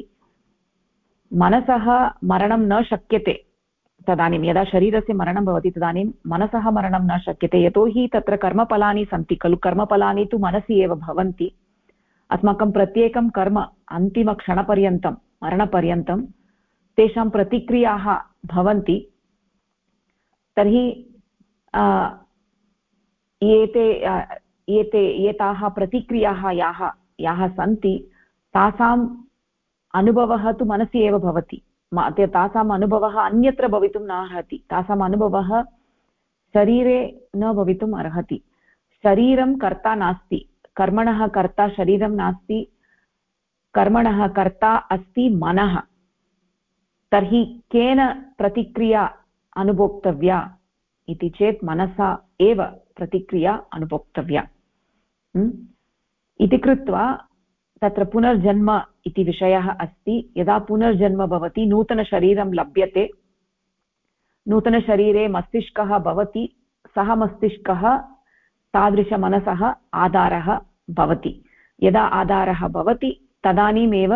मनसः मरणं न शक्यते, तदानीं यदा शरीरस्य मरणं भवति, तदानीं मनसः मरणं न शक्यते, यतोहि तत्र कर्मफलानि सन्ति, खलु कर्मफलानि तु मनसि एव भवन्ति। अस्माकं प्रत्येकं कर्म अन्तिमक्षणपर्यन्तं, मरणपर्यन्तं तेषां प्रतिक्रियाः भवन्ति। तर्हि एते एते, एताः प्रतिक्रियाः याः याः सन्ति, तासाम् अनुभवः तु मनसि एव भवति। तासाम् अनुभवः अन्यत्र भवितुं न अर्हति। तासाम् अनुभवः शरीरे न भवितुम् अर्हति। शरीरं कर्ता नास्ति। कर्मणः कर्ता शरीरं नास्ति, कर्मणः कर्ता अस्ति मनः। तर्हि केन प्रतिक्रिया अनुभोक्तव्या इति चेत् मनसा एव प्रतिक्रिया अनुभोक्तव्या। इति कृत्वा तत्र पुनर्जन्म इति विषयः अस्ति। यदा पुनर्जन्म भवति, नूतनशरीरं लभ्यते। नूतनशरीरे मस्तिष्कः भवति, सः मस्तिष्कः तादृशमनसः आधारः भवति। यदा आधारः भवति, तदानीमेव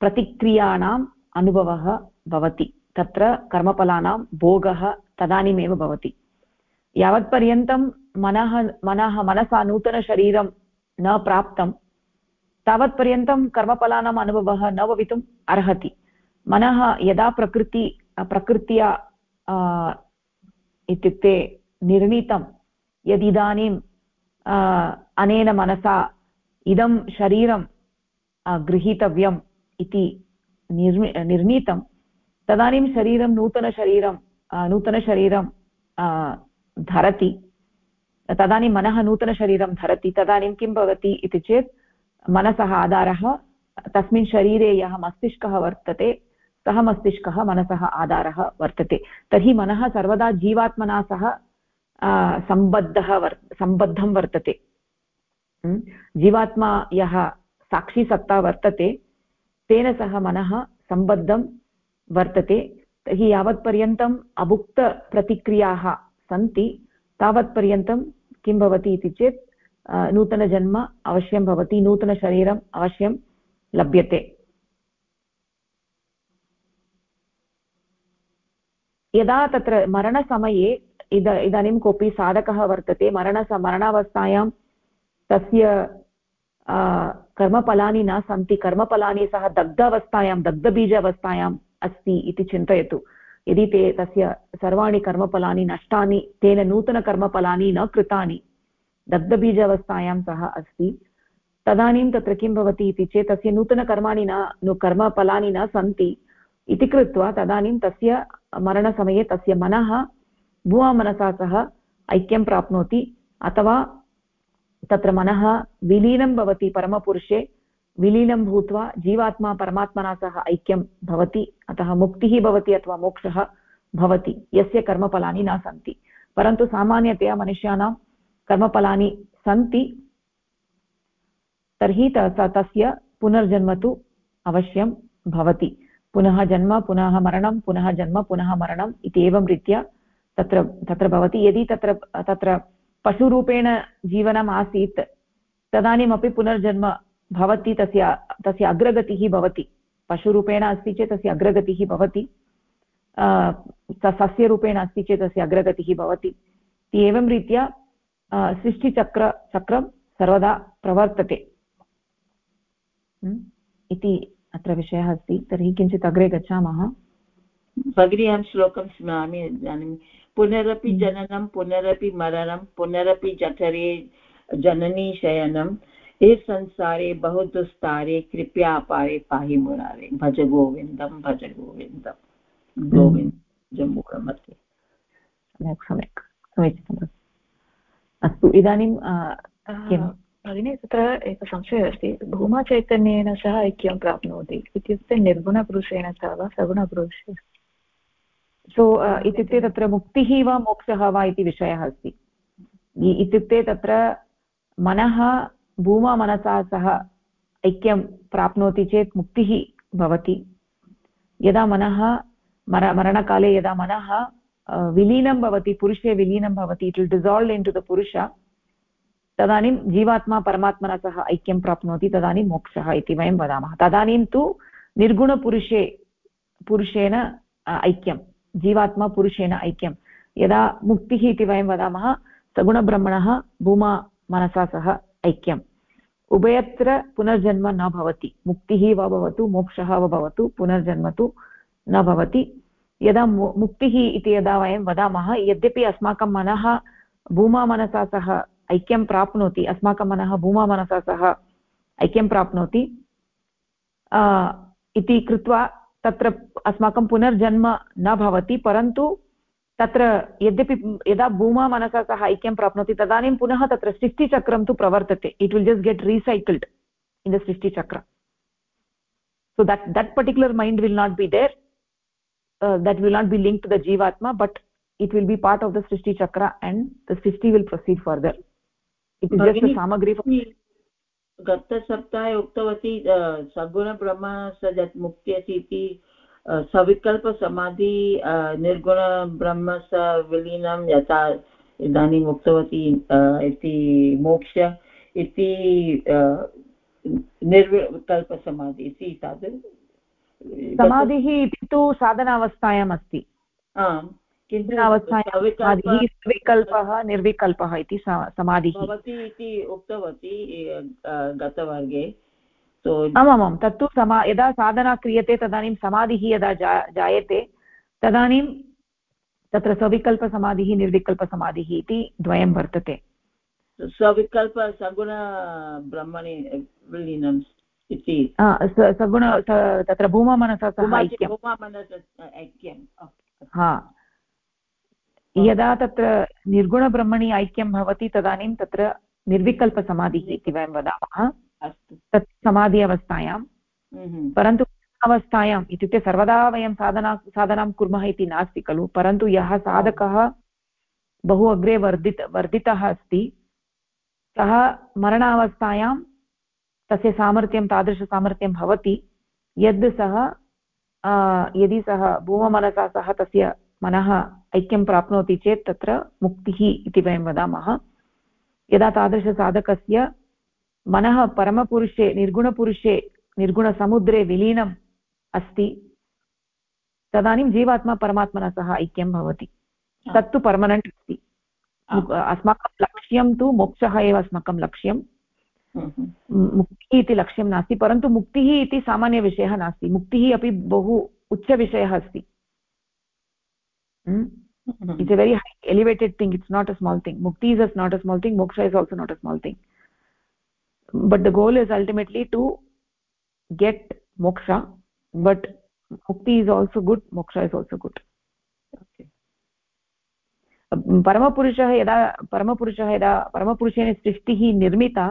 प्रतिक्रियाणाम् अनुभवः भवति। तत्र कर्मफलानां भोगः तदानीमेव भवति। यावत्पर्यन्तं मनः मनः, मनसा नूतनशरीरं न प्राप्तं, तावत्पर्यन्तं कर्मफलानाम् अनुभवः न भवितुम् अर्हति। मनः यदा प्रकृति, प्रकृत्या इत्युक्ते निर्णीतं यदिदानीम् अनेन मनसा इदं शरीरं गृहीतव्यम् इति निर्मि निर्णीतं तदानीं शरीरं नूतनशरीरं नूतनशरीरं धरति तदानीं मनः नूतनशरीरं धरति तदानीं किं भवति इति चेत् मनसः आधारः तस्मिन् शरीरे यः मस्तिष्कः वर्तते सः मस्तिष्कः मनसः आधारः वर्तते तर्हि मनः सर्वदा जीवात्मना सह सम्बद्धः वर् सम्बद्धं वर्तते जीवात्मा यः साक्षीसत्ता वर्तते तेन सह मनः सम्बद्धं वर्तते तर्हि यावत्पर्यन्तम् अभुक्तप्रतिक्रियाः सन्ति तावत्पर्यन्तं किं भवति इति चेत् नूतनजन्म अवश्यं भवति नूतनशरीरम् अवश्यं लभ्यते यदा तत्र मरणसमये इद, इदानीं कोऽपि साधकः वर्तते मरणस मरणावस्थायां तस्य कर्मफलानि न सन्ति, कर्मफलानि सः दग्धावस्थायां दग्धबीज अवस्थायाम् अस्ति इति चिन्तयतु। यदि ते तस्य सर्वाणि कर्मफलानि नष्टानि, तेन नूतनकर्मफलानि न कृतानि दग्धबीज अवस्थायां सः अस्ति, तदानीं तत्र किं भवति इति चेत् तस्य नूतनकर्माणि न, कर्मफलानि न सन्ति इति कृत्वा तदानीं तस्य मरणसमये तस्य मनः भुवामनसा सह ऐक्यं प्राप्नोति। अथवा तत्र मनः विलीनं भवति परमपुरुषे, विलीनं भूत्वा जीवात्मा परमात्मना सह ऐक्यं भवति, अतः मुक्तिः भवति अथवा मोक्षः भवति, यस्य कर्मफलानि न सन्ति। परन्तु सामान्यतया मनुष्याणां कर्मफलानि सन्ति, तर्हि तस्य पुनर्जन्म तु अवश्यं भवति। पुनः जन्म, पुनः मरणं, पुनः जन्म, पुनः मरणम् इति एवं रीत्या तत्र तत्र भवति। यदि तत्र तत्र पशुरूपेण जीवनम् आसीत्, तदानीमपि पुनर्जन्म भवति, तस्य तस्य अग्रगतिः भवति। पशुरूपेण अस्ति चेत् तस्य अग्रगतिः भवति। सस्यरूपेण अस्ति चेत् तस्य अग्रगतिः भवति। एवं रीत्या सृष्टिचक्र, चक्रं सर्वदा प्रवर्तते। इति अत्र विषयः अस्ति। तर्हि किञ्चित् अग्रे गच्छामः। भगिनी, अहं श्लोकं स्मरामि इदानीं पुनरपि जननं पुनरपि मरणं पुनरपि जठरे जननी शयनं। हे संसारे बहु दुस्तारे कृपया पारे पाहि मुरारे। भज गोविन्दं भज गोविन्दं। गोविन्द जम्बूकमध्ये सम्यक् सम्यक्। समीचीनम्। अस्तु इदानीं किं? भगिनी तत्र एकः संशयः अस्ति। भूमाचैतन्येन सह ऐक्यं प्राप्नोति इत्युक्ते निर्गुणपुरुषेण सह वा सगुणपुरुषेण? सो इत्युक्ते तत्र मुक्तिः वा मोक्षः वा इति विषयः अस्ति। इत्युक्ते तत्र मनः भूमामनसा सह ऐक्यं प्राप्नोति चेत् मुक्तिः भवति। यदा मनः, मर, मरणकाले यदा मनः विलीनं भवति, पुरुषे विलीनं भवति it will dissolve into the पुरुष, तदानीं जीवात्मा परमात्मना सह ऐक्यं प्राप्नोति, तदानीं मोक्षः इति वयं वदामः। तदानीं तु निर्गुणपुरुषे, पुरुषेण ऐक्यं जीवात्मा पुरुषेण ऐक्यं यदा मुक्तिः इति वयं वदामः, सगुणब्रह्मणः भूमा मनसा सह ऐक्यं उभयत्र पुनर्जन्म न भवति। मुक्तिः वा भवतु, मोक्षः वा भवतु पुनर्जन्म तु न भवति। यदा मुक्तिः इति यदा वयं वदामः, यद्यपि अस्माकं मनः भूमा मनसा सह ऐक्यं प्राप्नोति, अस्माकं मनः भूमा मनसा सह ऐक्यं प्राप्नोति इति कृत्वा तत्र अस्माकं पुनर्जन्म न भवति परन्तु तत्र यद्यपि यदा भूमा मनसा सह ऐक्यं प्राप्नोति तदानीं पुनः तत्र सृष्टिचक्रं तु प्रवर्तते। It will just get recycled in the सृष्टिचक्र। So that that particular mind will not be there that will not be link to the जीवात्मा but it will be part of the सृष्टिचक्र and the Srishti will proceed further it is just सामग्री गतसप्ताहे उक्तवती सगुणब्रह्म सजत् मुक्ति अस्ति इति सविकल्पसमाधि निर्गुणब्रह्म स विलीनं यथा इदानीम् उक्तवती इति मोक्ष इति निर्विकल्पसमाधि इति तद् समाधिः इति तु साधनावस्थायाम् अस्ति आम्। विकल्पः निर्विकल्पः इति समाधिः। भवति इति उक्तवती गतवर्गे। आमामां तत्तु समा यदा साधना क्रियते तदानीं समाधिः यदा जा जायते तदानीं तत्र सविकल्पसमाधिः निर्विकल्पसमाधिः इति द्वयं वर्तते। सविकल्प सगुण ब्रह्मणि विलीनम् इति। सगुण तत्र भूममनसा ऐक्यं हा। यदा तत्र निर्गुणब्रह्मणि ऐक्यं भवति तदानीं तत्र निर्विकल्पसमाधिः इति वयं वदामः। तत् समाधि अवस्थायां हम्म। परन्तु अवस्थायाम् इत्युक्ते सर्वदा वयं साधना साधनां कुर्मः इति नास्ति खलु परन्तु यः साधकः बहु अग्रे वर्धित वर्धितः अस्ति सः मरणावस्थायां तस्य सामर्थ्यं तादृशसामर्थ्यं भवति यद् सः यदि सः भूममनसा सह तस्य मनः ऐक्यं प्राप्नोति चेत् तत्र मुक्तिः इति वयं वदामः। यदा तादृशसाधकस्य मनः परमपुरुषे निर्गुणपुरुषे निर्गुणसमुद्रे विलीनम् अस्ति तदानीं जीवात्मा परमात्मना सह ऐक्यं भवति। तत्तु पर्मनेण्ट् अस्ति। अस्माकं लक्ष्यं तु मोक्षः एव अस्माकं लक्ष्यं। मुक्तिः इति लक्ष्यं नास्ति परन्तु मुक्तिः इति सामान्यविषयः नास्ति। मुक्तिः अपि बहु उच्चविषयः अस्ति। Mm? it's a very high elevated thing it's not a small thing mukti is not a small thing moksha is also not a small thing but the goal is ultimately to get moksha but mukti is also good moksha is also good okay परमपुरुषः यदा परमपुरुषः यदा परमपुरुषेण सृष्टिः निर्मिता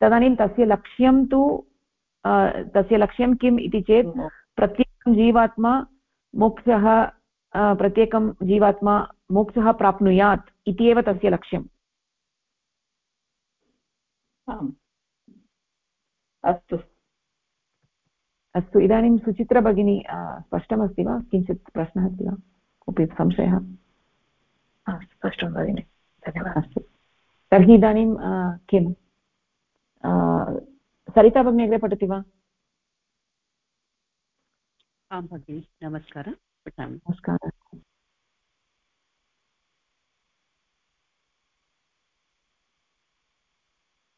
तदानीं तस्य लक्ष्यं तु तस्य लक्ष्यं किम् इति चेत् प्रत्येकं जीवात्मा मोक्षः प्रत्येकं जीवात्मा मोक्षः प्राप्नुयात् इति एव तस्य लक्ष्यम् आम् अस्तु अस्तु इदानीं सुचित्रभगिनी स्पष्टमस्ति वा? किञ्चित् प्रश्नः अस्ति वा? कोऽपि संशयः? स्पष्टं भगिनि धन्यवादः अस्तु. तर्हि इदानीं किं सरिता भगिनी अग्रे पठति वा? आं भगिनि. नमस्कारः. पठामि नमस्कारः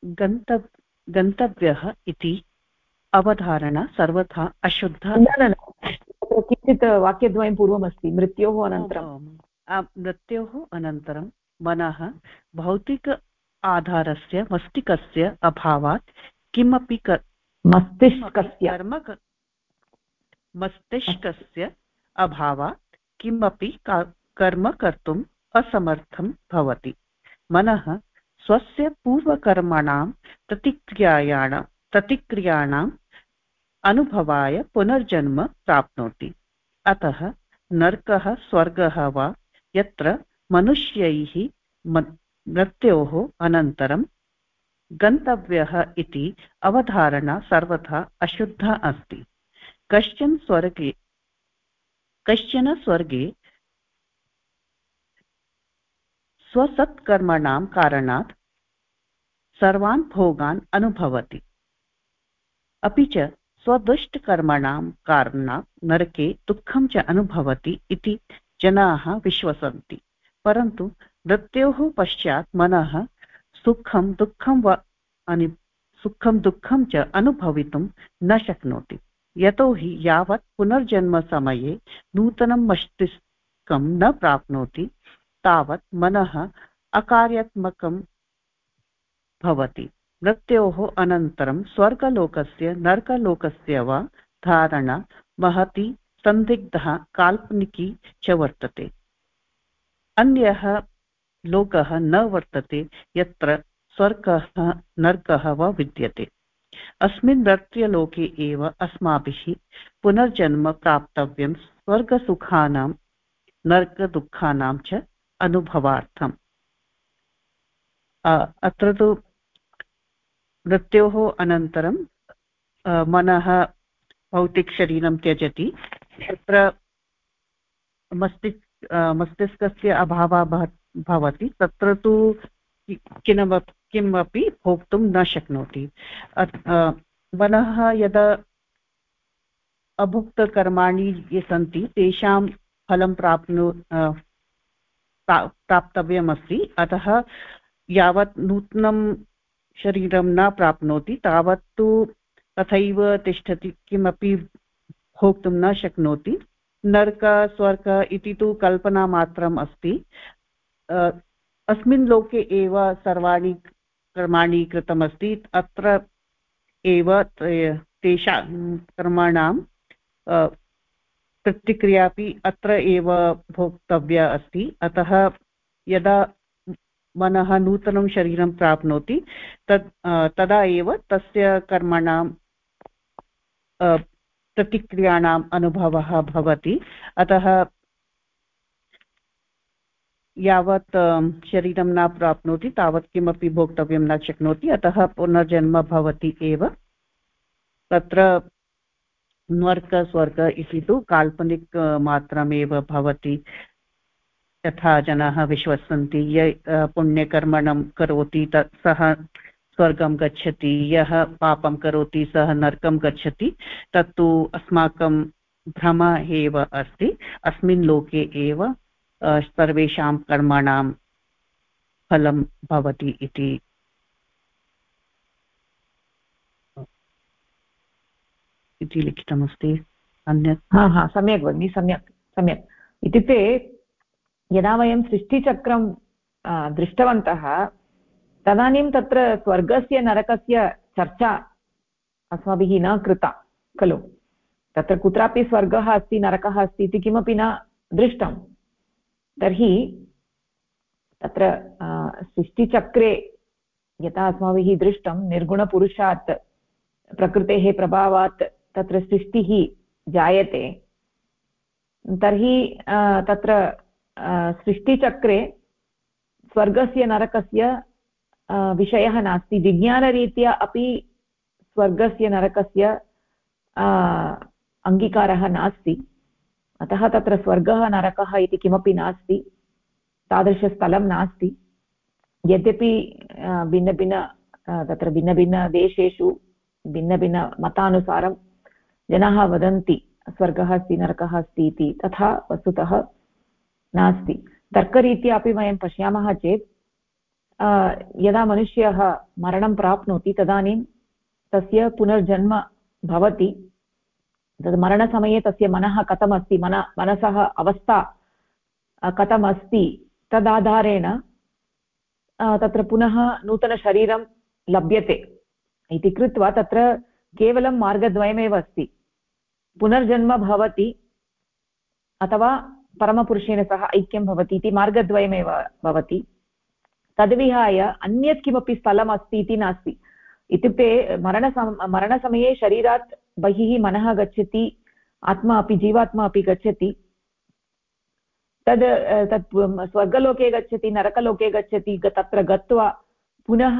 गन्तव् गन्तव्यः इति अवधारणा सर्वथा अशुद्ध किञ्चित् वाक्यद्वयं पूर्वमस्ति मृत्योः अनन्तरं मृत्योः अनन्तरं मनः भौतिक आधारस्य मस्तिष्कस्य अभावात् किमपि मस्तिष्कस्य कर्म मस्तिष्कस्य अभावात् किमपि कर्म कर्तुम् असमर्थं भवति। मनः स्वस्य पूर्वकर्मणां प्रतिक्रियायाणां प्रतिक्रियाणाम् अनुभवाय पुनर्जन्म प्राप्नोति। अतः नर्कः, स्वर्गः वा यत्र मनुष्यैः मृत्योः अनन्तरं गन्तव्यः इति अवधारणा सर्वथा अशुद्धा अस्ति। कश्चन स्वर्गे कश्चन स्वर्गे स्वसत्कर्मणां कारणात् सर्वान् भोगान् अनुभवति। अपि च स्वदुष्टकर्मणां कारणात् नरके दुःखं च अनुभवति इति जनाः विश्वसन्ति। परन्तु मृत्योः पश्चात् मनः सुखं दुःखं वा सुखं दुःखं च अनुभवितुं न शक्नोति। यतोहि यावत् पुनर्जन्मसमये नूतनं मस्तिष्कं न प्राप्नोति, तावत् मनः अकार्यात्मकं भवति। मृत्योः अनन्तरं स्वर्गलोकस्य, नर्कलोकस्य वा धारणा महती सन्दिग्धः काल्पनिकी च वर्तते। अन्यः लोकः न वर्तते, यत्र स्वर्गः, नर्कः वा विद्यते। अस्मिन् नृत्यलोके एव अस्माभिः पुनर्जन्म प्राप्तव्यं स्वर्गसुखानां नर्कदुःखानां च अनुभवार्थम्। अत्र तु मृत्योः अनन्तरं मनः भौतिकशरीरं त्यजति। तत्र मस्तिष्क मस्तिष्कस्य अभावः भवति। तत्र तु किमपि किमपि भोक्तुं न शक्नोति। मनः यदा अभुक्तकर्माणि ये सन्ति, तेषां फलं प्राप्नु प्राप्तव्यमस्ति। अतः यावत् नूतनं शरीरं न प्राप्नोति, तावत् तु तथैव तिष्ठति, किमपि भोक्तुं न शक्नोति। नर्क स्वर्ग इति तु कल्पनामात्रम् अस्ति। अस्मिन् लोके एव सर्वाणि कर्माणि कृतमस्ति अत्र एव तेषां कर्माणां प्रतिक्रिया अपि अत्र एव भोक्तव्या अस्ति। अतः यदा मनः नूतनं शरीरं प्राप्नोति तत् तदा एव तस्य कर्मणां प्रतिक्रियाणाम् अनुभवः भवति। अतः यावत् शरीरं न प्राप्नोति, तावत् किमपि भोक्तव्यं न शक्नोति, अतः पुनर्जन्म भवति एव। तत्र स्वर्ग स्वर्ग इति तु काल्पनिकमात्रमेव भवति। यथा जनाः विश्वसन्ति, य पुण्यकर्मणं करोति तत् सः स्वर्गं गच्छति, यः पापं करोति, सः नर्कं गच्छति, तत्तु अस्माकं भ्रम एव अस्ति। अस्मिन् लोके एव सर्वेषां कर्मणां फलं भवति इति। इति लिखितमस्ति। अन्यत्? हा हा, सम्यक् भगिनि, सम्यक् सम्यक्। इत्युक्ते यदा वयं सृष्टिचक्रं दृष्टवन्तः, तदानीं तत्र स्वर्गस्य, नरकस्य चर्चा अस्माभिः न कृता, खलु। तत्र कुत्रापि स्वर्गः अस्ति, नरकः अस्ति इति किमपि न दृष्टं तर्हि तत्र सृष्टिचक्रे यथा अस्माभिः दृष्टं निर्गुणपुरुषात् प्रकृतेः प्रभावात् तत्र सृष्टिः जायते। तर्हि तत्र सृष्टिचक्रे स्वर्गस्य नरकस्य विषयः नास्ति। विज्ञानरीत्या अपि स्वर्गस्य नरकस्य अङ्गीकारः नास्ति। अतः तत्र स्वर्गः नरकः इति किमपि नास्ति, तादृशस्थलं नास्ति। यद्यपि भिन्नभिन्न तत्र भिन्नभिन्नदेशेषु भिन्नभिन्नमतानुसारं जनाः वदन्ति, स्वर्गः अस्ति, नरकः अस्ति इति, तथा वस्तुतः नास्ति। तर्करीत्या अपि वयं पश्यामः चेत् यदा मनुष्यः मरणं प्राप्नोति तदानीं तस्य पुनर्जन्म भवति। तद् मरणसमये तस्य मनः कथमस्ति? मन मनसः अवस्था कथमस्ति? तदाधारेण तत्र पुनः नूतनशरीरं लभ्यते इति कृत्वा तत्र केवलं मार्गद्वयमेव अस्ति। पुनर्जन्म भवति अथवा परमपुरुषेण सह ऐक्यं भवति इति मार्गद्वयमेव भवति। तद्विहाय अन्यत् किमपि स्थलम् अस्ति इति नास्ति। इत्युक्ते मरणसम मरणसमये शरीरात् बहिः मनः गच्छति, आत्मा अपि जीवात्मा अपि गच्छति। तद् तत् स्वर्गलोके गच्छति, नरकलोके गच्छति तत्र गत्वा पुनः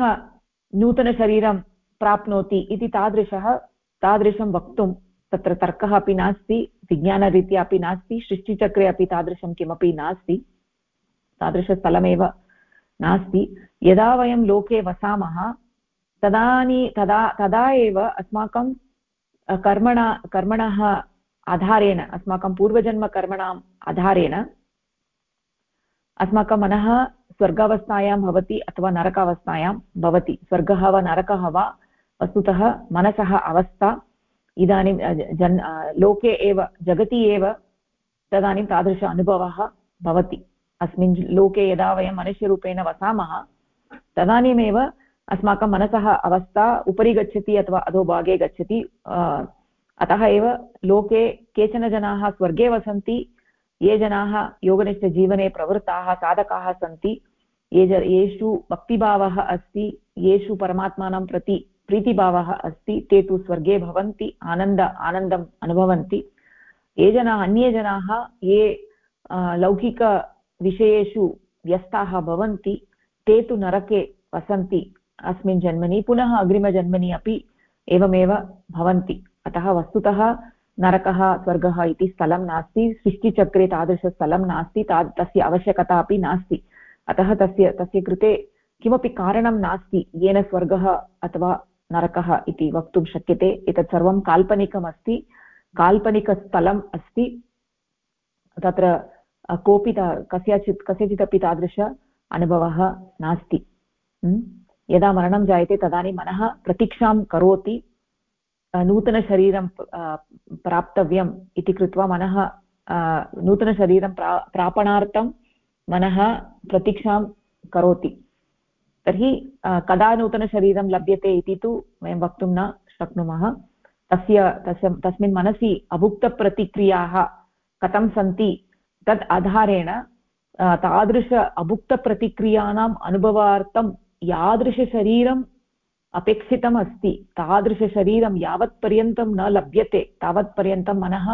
नूतनशरीरं प्राप्नोति इति तादृशः, तादृशं वक्तुं तत्र तर्कः अपि नास्ति, विज्ञानरीत्या अपि नास्ति, सृष्टिचक्रे अपि तादृशं किमपि नास्ति, तादृशस्थलमेव नास्ति। यदा वयं लोके वसामः, तदानी, तदा तदा एव अस्माकं कर्मणा, कर्मणः आधारेण, अस्माकं पूर्वजन्मकर्मणाम् आधारेण अस्माकं मनः स्वर्गावस्थायां भवति अथवा नरकावस्थायां भवति। स्वर्गः वा नरकः वा, वस्तुतः मनसः अवस्था। इदानीं जन् लोके एव, जगति एव तदानीं तादृश अनुभवः भवति। अस्मिन् लोके यदा वयं मनुष्यरूपेण वसामः, तदानीमेव अस्माकं मनसः अवस्था उपरि गच्छति अथवा अधोभागे गच्छति अतः एव लोके केचन जनाः स्वर्गे वसन्ति, ये जनाः योगनिष्ठजीवने प्रवृत्ताः, साधकाः सन्ति, ये ज, येषु भक्तिभावः अस्ति, येषु परमात्मानं प्रति प्रीतिभावः अस्ति, ते तु स्वर्गे भवन्ति, आनन्द, आनन्दम् अनुभवन्ति। ये जनाः, अन्ये जनाः ये लौकिकविषयेषु व्यस्ताः भवन्ति, ते तु नरके वसन्ति। अस्मिन् जन्मनि, पुनः अग्रिमजन्मनि अपि एवमेव भवन्ति। अतः वस्तुतः नरकः, स्वर्गः इति स्थलं नास्ति, सृष्टिचक्रे तादृशस्थलं नास्ति ता तस्य आवश्यकता अपि नास्ति। अतः तस्य तस्य कृते किमपि कारणं नास्ति, येन स्वर्गः अथवा नरकः इति वक्तुं शक्यते। एतत् सर्वं काल्पनिकमस्ति, काल्पनिकस्थलम् अस्ति। तत्र कोऽपि कस्यचित्, कस्यचिदपि तादृश अनुभवः नास्ति। यदा मरणं जायते तदानीं मनः प्रतीक्षां करोति नूतनशरीरं प्राप्तव्यम् इति कृत्वा मनः नूतनशरीरं प्रा, प्रापणार्थं मनः प्रतीक्षां करोति। तर्हि कदा नूतनशरीरं लभ्यते इति तु वयं वक्तुं न शक्नुमः। तस्य तस्य, तस्मिन् मनसि अभुक्तप्रतिक्रियाः कथं सन्ति तद् आधारेण तादृश अभुक्तप्रतिक्रियाणाम् अनुभवार्थं यादृशशरीरम् अपेक्षितम् अस्ति तादृशशरीरं यावत्पर्यन्तं न लभ्यते। तावत्पर्यन्तं मनः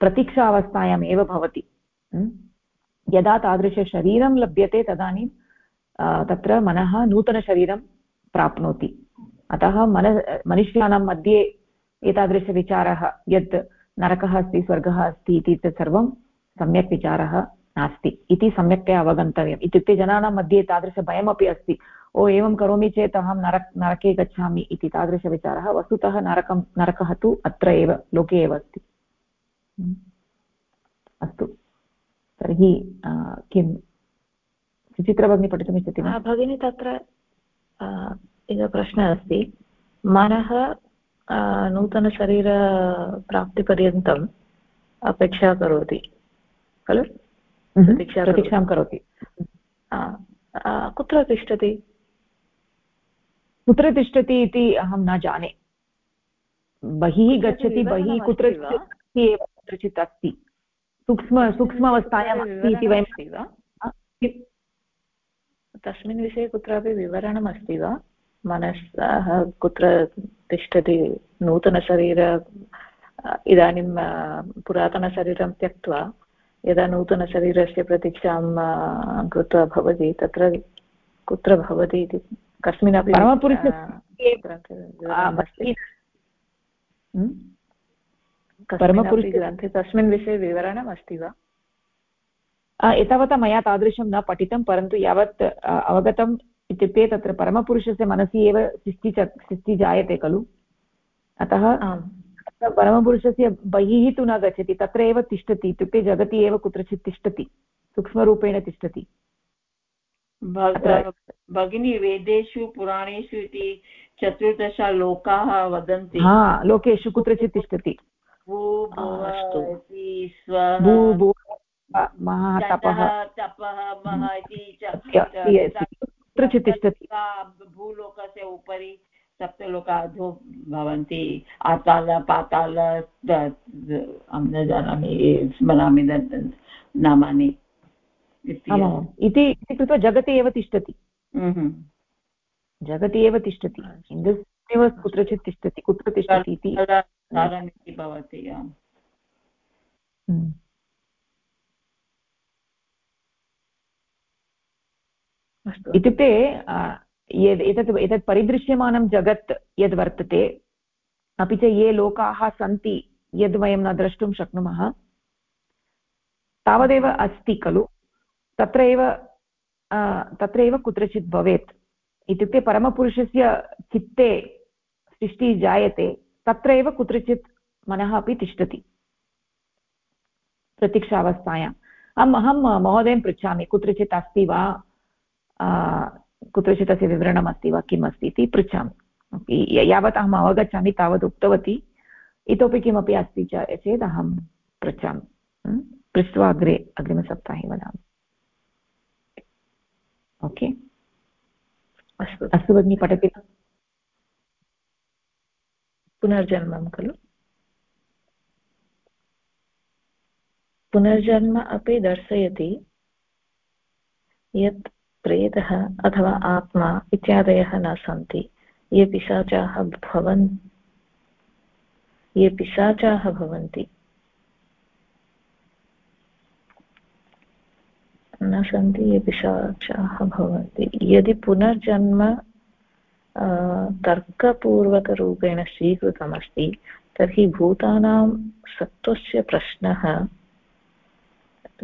प्रतीक्षावस्थायाम् एव भवति यदा तादृशशरीरं लभ्यते तदानीं तत्र मनः नूतनशरीरं प्राप्नोति। अतः मन, मनुष्याणां मध्ये एतादृशविचारः यत् नरकः अस्ति, स्वर्गः अस्ति इति सर्वं सम्यक् विचारः नास्ति। इति सम्यक्तया अवगन्तव्यम्। इत्युक्ते जनानां मध्ये तादृशभयमपि अस्ति। ओ एवं करोमि चेत् अहं नरक नरके गच्छामि इति तादृशविचारः वस्तुतः नरकं नरकः तु अत्र एव लोके एव अस्ति। अस्तु। तर्हि किं? सुचित्रभगिनी पठितुमिच्छति वा? भगिनी तत्र एकः प्रश्नः अस्ति। मनः नूतनशरीरप्राप्तिपर्यन्तम् अपेक्षा करोति खलु? प्रतीक्षां करोति। कुत्र तिष्ठति? कुत्र तिष्ठति इति अहं न जाने। बहिः गच्छति बहिः कुत्र एव कुत्रचित् अस्ति। सूक्ष्म सूक्ष्मावस्थायाम् अस्ति इति वयं तस्मिन् विषये कुत्रापि विवरणम् अस्ति वा? मनसः कुत्र तिष्ठति नूतनशरीर इदानीं पुरातनशरीरं त्यक्त्वा यदा नूतनशरीरस्य प्रतीक्षां कृत्वा भवति तत्र कुत्र भवति इति कस्मिन्नपि ग्रन्थे तस्मिन् विषये विवरणम् अस्ति वा एतावता मया तादृशं न पठितं परन्तु यावत् अवगतम् इत्युक्ते तत्र परमपुरुषस्य मनसि एव सृष्टि सृष्टिः जायते खलु। अतः परमपुरुषस्य बहिः तु न गच्छति तत्र एव तिष्ठति इत्युक्ते जगति एव कुत्रचित् तिष्ठति सूक्ष्मरूपेण तिष्ठति। भगिनी वेदेषु पुराणेषु इति चतुर्दश लोकाः वदन्ति। हा लोकेषु कुत्रचित् तिष्ठति। महातपः तपः। मह इति कुत्रचित् तिष्ठति। भूलोकस्य उपरि सप्तलोका अधो भवन्ति। आताल पाताल अहं न जानामि स्मरामि नामानि। इति। कृत्वा जगति एव तिष्ठति। जगति एव तिष्ठति। इन्द्रस्येव कुत्रचित् तिष्ठति कुत्र तिष्ठति इति। भवति इत्युक्ते यद् एतत् एतत् परिदृश्यमानं जगत् यद् वर्तते अपि च ये लोकाः सन्ति यद् वयं न द्रष्टुं शक्नुमः तावदेव अस्ति खलु। तत्र एव तत्र कुत्रचित् भवेत्। इत्युक्ते परमपुरुषस्य चित्ते सृष्टिः जायते तत्र एव कुत्रचित् मनः अपि तिष्ठति। प्रतीक्षावस्थायाम् अहम्, अहं महोदयं पृच्छामि, कुत्रचित् अस्ति वा? कुत्रचित् तस्य विवरणम् अस्ति वा? किम् अस्ति इति पृच्छामि। यावत् अहम् अवगच्छामि तावत् उक्तवती। इतोपि किमपि अस्ति चेत् अहं पृच्छामि। पृष्ट्वा अग्रे, अग्रिमसप्ताहे वदामि। ओके अस्तु अस्तु भगिनि पठति पुनर्जन्मं खलु। पुनर्जन्म अपि दर्शयति यत् प्रेतः अथवा आत्मा इत्यादयः न सन्ति। ये पिशाचाः भवन् ये पिशाचाः भवन्ति। न सन्ति ये पिशाचाः भवन्ति। यदि पुनर्जन्म तर्कपूर्वकरूपेण स्वीकृतमस्ति, तर्हि भूतानां सत्त्वस्य प्रश्नः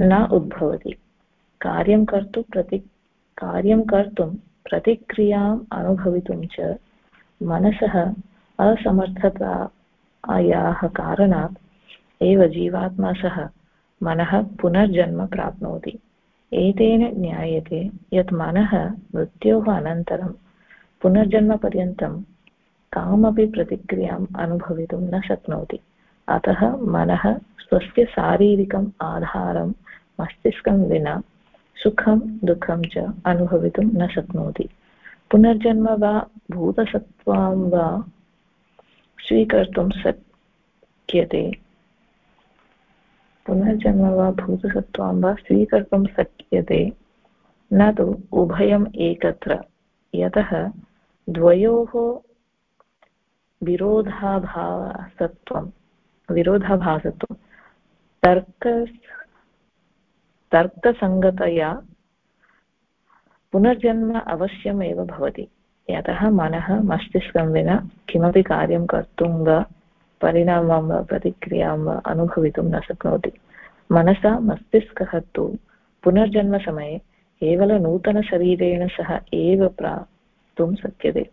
न उद्भवति। कार्यं कर्तुं प्रति, कार्यं कर्तुं प्रतिक्रियाम् अनुभवितुं च मनसः असमर्थतायाः कारणात् एव जीवात्मा सह मनः पुनर्जन्म प्राप्नोति। एतेन ज्ञायते यत् मनः मृत्योः अनन्तरं, पुनर्जन्मपर्यन्तं कामपि प्रतिक्रियाम् अनुभवितुं न शक्नोति। अतः मनः स्वस्य शारीरिकम् आधारं मस्तिष्कं विना सुखं, दुःखं च अनुभवितुं न शक्नोति। पुनर्जन्म वा भूतसत्त्वां वा स्वीकर्तुं शक्यते। पुनर्जन्म वा भूतसत्त्वां वा स्वीकर्तुं शक्यते न तु उभयम् एकत्र। यतः द्वयोः विरोधाभासत्वं विरोधाभासत्वं तर्क तर्कसङ्गतया पुनर्जन्म अवश्यमेव भवति। यतः मनः मस्तिष्कं विना किमपि कार्यं कर्तुं वा, परिणामं वा, प्रतिक्रियाँ वा अनुभवितुं न शक्नोति। मनसा मस्तिष्कः तु पुनर्जन्मसमये केवलनूतनशरीरेण सह एव प्राप्तुं शक्यते।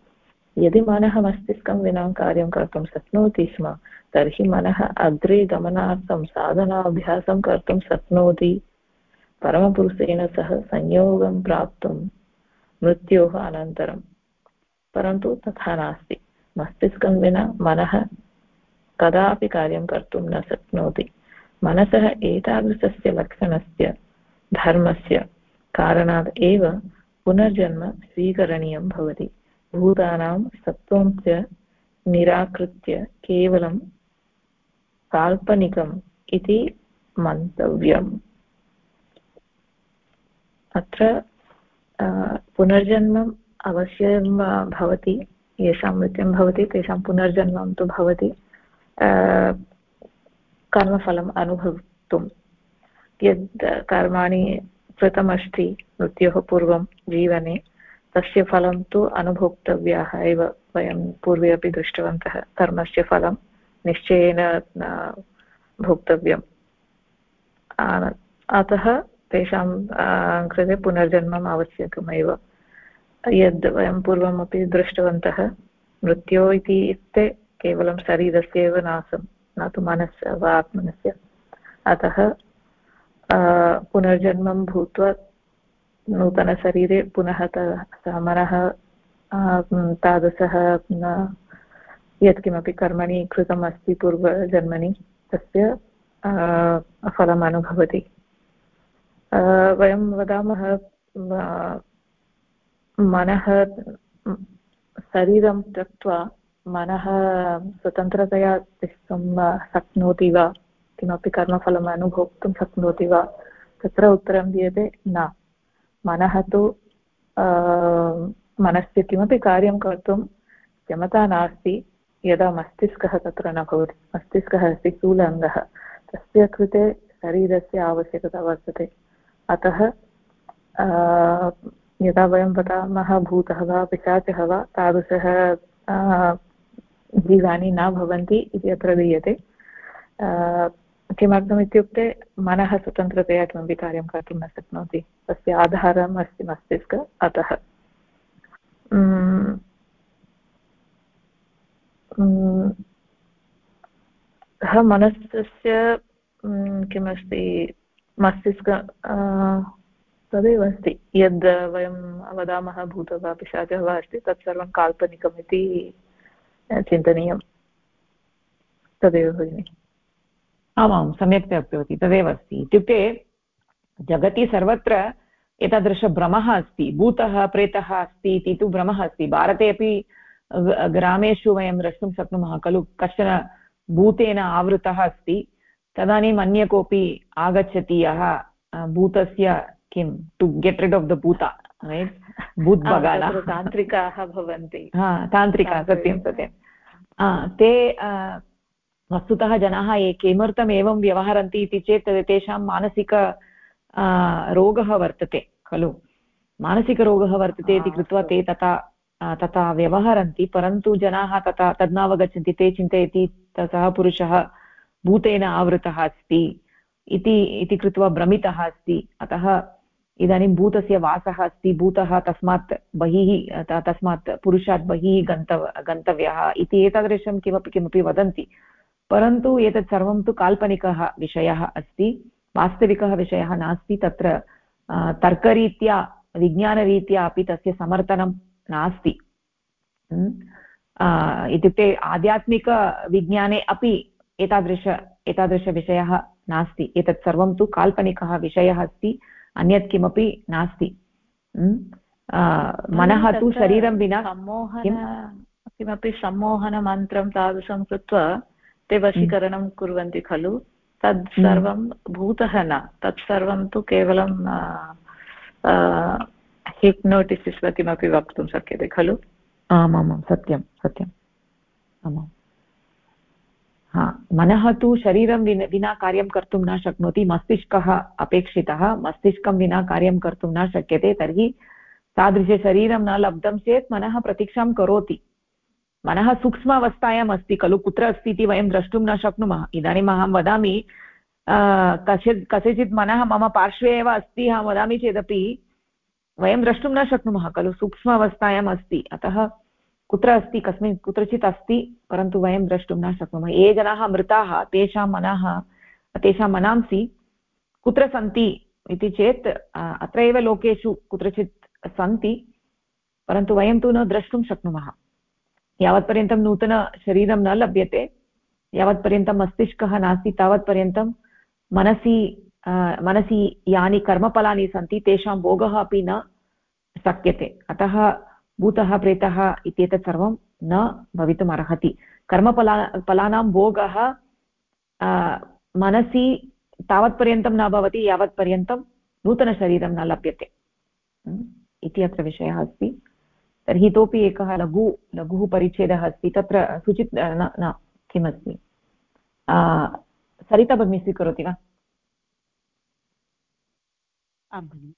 यदि मनः मस्तिष्कं विना कार्यं कर्तुं शक्नोति स्म, तर्हि मनः अग्रे गमनार्थं, साधनाभ्यासं कर्तुं शक्नोति। परमपुरुषेण सह संयोगं प्राप्तुं मृत्योः अनन्तरं। परन्तु तथा नास्ति। मस्तिष्कं विना मनः कदापि कार्यं कर्तुं न शक्नोति। मनसः एतादृशस्य लक्षणस्य धर्मस्य कारणात् एव पुनर्जन्म स्वीकरणीयं भवति। भूतानां सत्त्वं च निराकृत्य केवलं काल्पनिकम् इति मन्तव्यम्। अत्र पुनर्जन्मम् अवश्यं भवति, येषां मृत्युं भवति, तेषां पुनर्जन्मं तु भवति कर्मफलम् अनुभवितुं यद् कर्माणि कृतमस्ति मृत्योः पूर्वं जीवने, तस्य फलं तु अनुभोक्तव्याः एव, वयं पूर्वे अपि दृष्टवन्तः। कर्मस्य फलं निश्चयेन भोक्तव्यम्। अतः तेषां कृते पुनर्जन्मम् आवश्यकमेव। यद् वयं पूर्वमपि दृष्टवन्तः, मृत्यो इति इत्युक्ते केवलं शरीरस्य एव नाशं न तु मनस्य वा आत्मनस्य। अतः पुनर्जन्मं भूत्वा नूतनशरीरे पुनः मनः तादृशः यत्किमपि कर्मणि कृतमस्ति पूर्वजन्मनि, तस्य फलम् अनुभवति। वयं वदामः मनः शरीरं त्यक्त्वा मनः स्वतन्त्रतया तिष्ठुं शक्नोति वा? किमपि कर्मफलम् अनुभोक्तुं शक्नोति वा? तत्र उत्तरं दीयते न। मनः तु मनस्य किमपि कार्यं कर्तुं क्षमता नास्ति, यदा मस्तिष्कः तत्र न भवति। मस्तिष्कः अस्ति स्थूल अङ्गः तस्य कृते शरीरस्य आवश्यकता वर्तते। अतः यदा वयं वदामः भूतः वा, पिशाचः वा, तादृशः जीवानि न भवन्ति इति अत्र दीयते। किमर्थमित्युक्ते मनः स्वतन्त्रतया किमपि कार्यं कर्तुं न शक्नोति। तस्य आधारम् अस्ति मस्तिष्क, अतः। सः मनसस्य किमस्ति, मस्तिष्क तदेव अस्ति। यद् वयं वदामः भूतः वा पिशाचः वा अस्ति तत्सर्वं काल्पनिकम् इति चिन्तनीयं तदेव भगिनि। आमां सम्यक्तया उक्तवती तदेव अस्ति। इत्युक्ते जगति सर्वत्र एतादृशभ्रमः अस्ति। भूतः प्रेतः अस्ति इति तु भ्रमः अस्ति। भारते अपि ग्रामेषु वयं द्रष्टुं शक्नुमः खलु कश्चन भूतेन आवृतः अस्ति। तदानीम् अन्य कोऽपि आगच्छति यः भूतस्य किं? To get rid of the भूता भूत् बगाला तान्त्रिकाः भवन्ति। हा तान्त्रिकाः सत्यं सत्यं। ते वस्तुतः जनाः ये किमर्थम् एवं व्यवहरन्ति इति चेत् तेषां मानसिक रोगः वर्तते खलु? मानसिकरोगः वर्तते इति कृत्वा ते तथा तथा व्यवहरन्ति परन्तु जनाः तथा तद् नावगच्छन्ति ते चिन्तयति सः पुरुषः भूतेन आवृतः अस्ति इति इति कृत्वा भ्रमितः अस्ति। अतः इदानीं भूतस्य वासः अस्ति भूतः तस्मात् बहिः तस्मात् पुरुषात् बहिः गन्तव गन्तव्यः इति एतादृशं किमपि किमपि वदन्ति। परन्तु एतत् सर्वं तु काल्पनिकः विषयः अस्ति वास्तविकः विषयः नास्ति तत्र तर्करीत्या विज्ञानरीत्या अपि तस्य समर्थनं नास्ति। इत्युक्ते आध्यात्मिकविज्ञाने अपि एतादृश एतादृशविषयः नास्ति। एतत् सर्वं तु काल्पनिकः विषयः अस्ति अन्यत् किमपि नास्ति। मनः तु शरीरं विना किमपि सम्मोहनमन्त्रं तादृशं कृत्वा ते वशीकरणं कुर्वन्ति खलु। तत् हम्म। सर्वं भूतः न। तत् सर्वं तु केवलं हिप्नोटिसिस् वा किमपि वक्तुं शक्यते खलु? आमामां सत्यं सत्यम् आमाम् हा मनः तु शरीरं विना कार्यं कर्तुं न शक्नोति मस्तिष्कः अपेक्षितः मस्तिष्कं विना कार्यं कर्तुं न शक्यते तर्हि तादृशशरीरं न लब्धं चेत् मनः प्रतीक्षां करोति। मनः सूक्ष्मावस्थायाम् अस्ति, खलु? कुत्र अस्ति इति वयं द्रष्टुं न शक्नुमः। इदानीम् अहं वदामि कस्य, कस्यचित् मनः मम पार्श्वे एव अस्ति, अहं वदामि चेदपि वयं द्रष्टुं न शक्नुमः, खलु? सूक्ष्म अवस्थायाम् अस्ति। अतः कुत्र अस्ति, कस्मिन्, कुत्रचित् अस्ति, परन्तु वयं द्रष्टुं न शक्नुमः। ये जनाः मृताः, तेषां मनः, तेषां मनांसि कुत्र सन्ति इति चेत् अत्र एव लोकेषु कुत्रचित् सन्ति, परन्तु वयं तु न द्रष्टुं शक्नुमः। यावत्पर्यन्तं नूतनशरीरं न लभ्यते। यावत्पर्यन्तं मस्तिष्कः नास्ति, तावत्पर्यन्तं मनसि मनसि यानि कर्मफलानि सन्ति, तेषां भोगः अपि न शक्यते। अतः भूतः, प्रेतः इत्येतत् सर्वं न भवितुम् अर्हति। कर्मफला, फलानां भोगः मनसि तावत्पर्यन्तं न भवति, यावत्पर्यन्तं नूतनशरीरं न लभ्यते। इति अत्र विषयः अस्ति। तर्हि इतोपि एकः लघु लघुः परिच्छेदः अस्ति। तत्र सुचित् न न किमस्ति सरिता भगिनी स्वीकरोति वा? आं भगिनि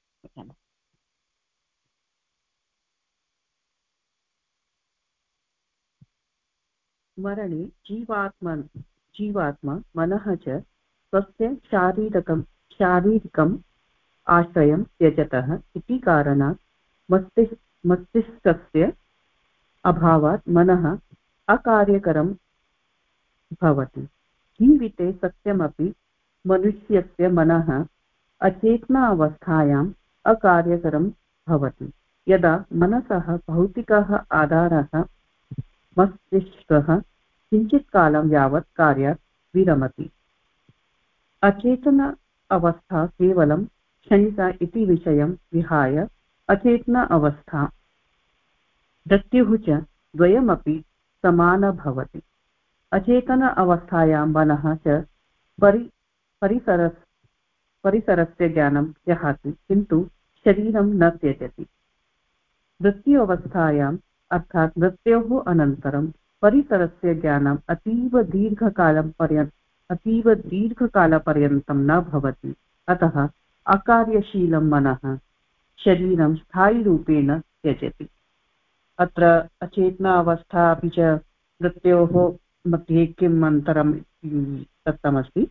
स्मरणे जीवात्म जीवात्मा मनः च स्वस्य शारीरकं शारीरिकम् आश्रयं त्यजतः इति कारणात् मस्तिष्क मस्तिष्कस्य अभावात् मनः अकार्यकरं भवति। जीविते सत्यमपि मनुष्यस्य मनः अचेतना अवस्थायाम् अकार्यकरं भवति। यदा मनसः भौतिकः आधारः मस्तिष्कः किञ्चित् कालं यावत् कार्यात् विरमति। अचेतन अवस्था केवलं क्षणिका इति विषयं विहाय अचेतना अवस्था मृत्युः च द्वयमपि समाना भवति अचेतन अवस्थायां मनः च परि परिसर परिसरस्य ज्ञानं जहाति, किन्तु शरीरं न त्यजति। मृत्यु अवस्थायाम् अर्थात् मृत्योः अनन्तरं परिसरस्य ज्ञानम् अतीव दीर्घकालं पर्यन्त अतीव न भवति। अतः अकार्यशीलं मनः शरीरं स्थायिरूपेण त्यजति। अत्र अचेतना अवस्था अपि च मृत्योः मध्ये किम् अन्तरं दत्तमस्ति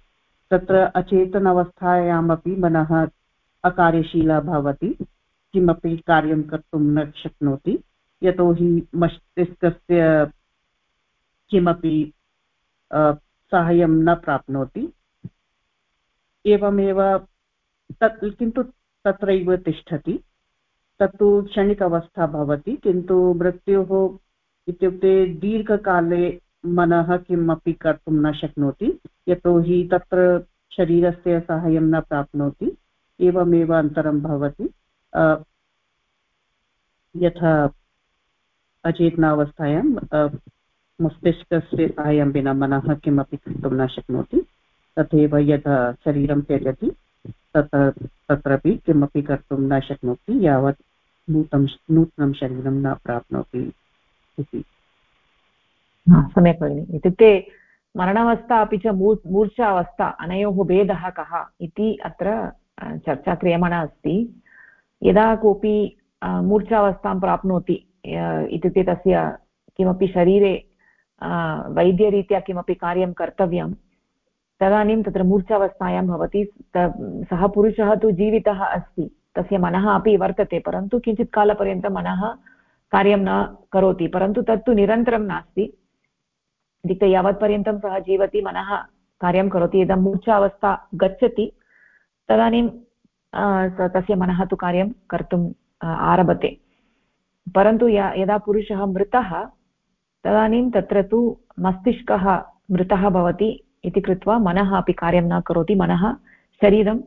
तत्र अचेतन अवस्थायामपि मनः अकार्यशीला भवति, किमपि कार्यं कर्तुं न शक्नोति, यतोहि मस्तिष्कस्य किमपि साहाय्यं न प्राप्नोति। एवमेव तत् किन्तु तत्रैव तिष्ठति। तत्तु क्षणिक अवस्था भवति, किन्तु मृत्योः इत्युक्ते दीर्घकाले मनः किमपि कर्तुं न शक्नोति यतोहि तत्र शरीरस्य साहाय्यं न प्राप्नोति, एवमेव अन्तरं भवति। यथा अचेतनावस्थायां मस्तिष्कस्य साहाय्यं विना मनः किमपि कर्तुं न शक्नोति, तथैव यदा शरीरं त्यजति। तत्र, तत्रापि किमपि कर्तुं न शक्नोति, यावत् नूतं, नूतनं शरीरं न प्राप्नोति इति। सम्यक् भगिनि। इत्युक्ते मरणावस्था अपि च मूर्, मूर्छावस्था, अनयोः भेदः कः इति अत्र चर्चा क्रियमाणा अस्ति। यदा कोऽपि मूर्छावस्थां प्राप्नोति इत्युक्ते तस्य किमपि शरीरे वैद्यरीत्या किमपि कार्यं कर्तव्यं तदानीं तत्र मूर्छावस्थायां भवति सः पुरुषः तु जीवितः अस्ति, तस्य मनः अपि वर्तते, परन्तु किञ्चित् कालपर्यन्तं मनः कार्यं न करोति, परन्तु तत्तु निरन्तरं नास्ति। इत्युक्ते यावत्पर्यन्तं सः जीवति, मनः कार्यं करोति, यदा मूर्छावस्था गच्छति, तदानीं तस्य मनः तु कार्यं कर्तुम् आरभते। परन्तु यदा पुरुषः मृतः, तदानीं तत्र तु मस्तिष्कः मृतः भवति इति कृत्वा मनः अपि कार्यं न करोति। मनः शरीरं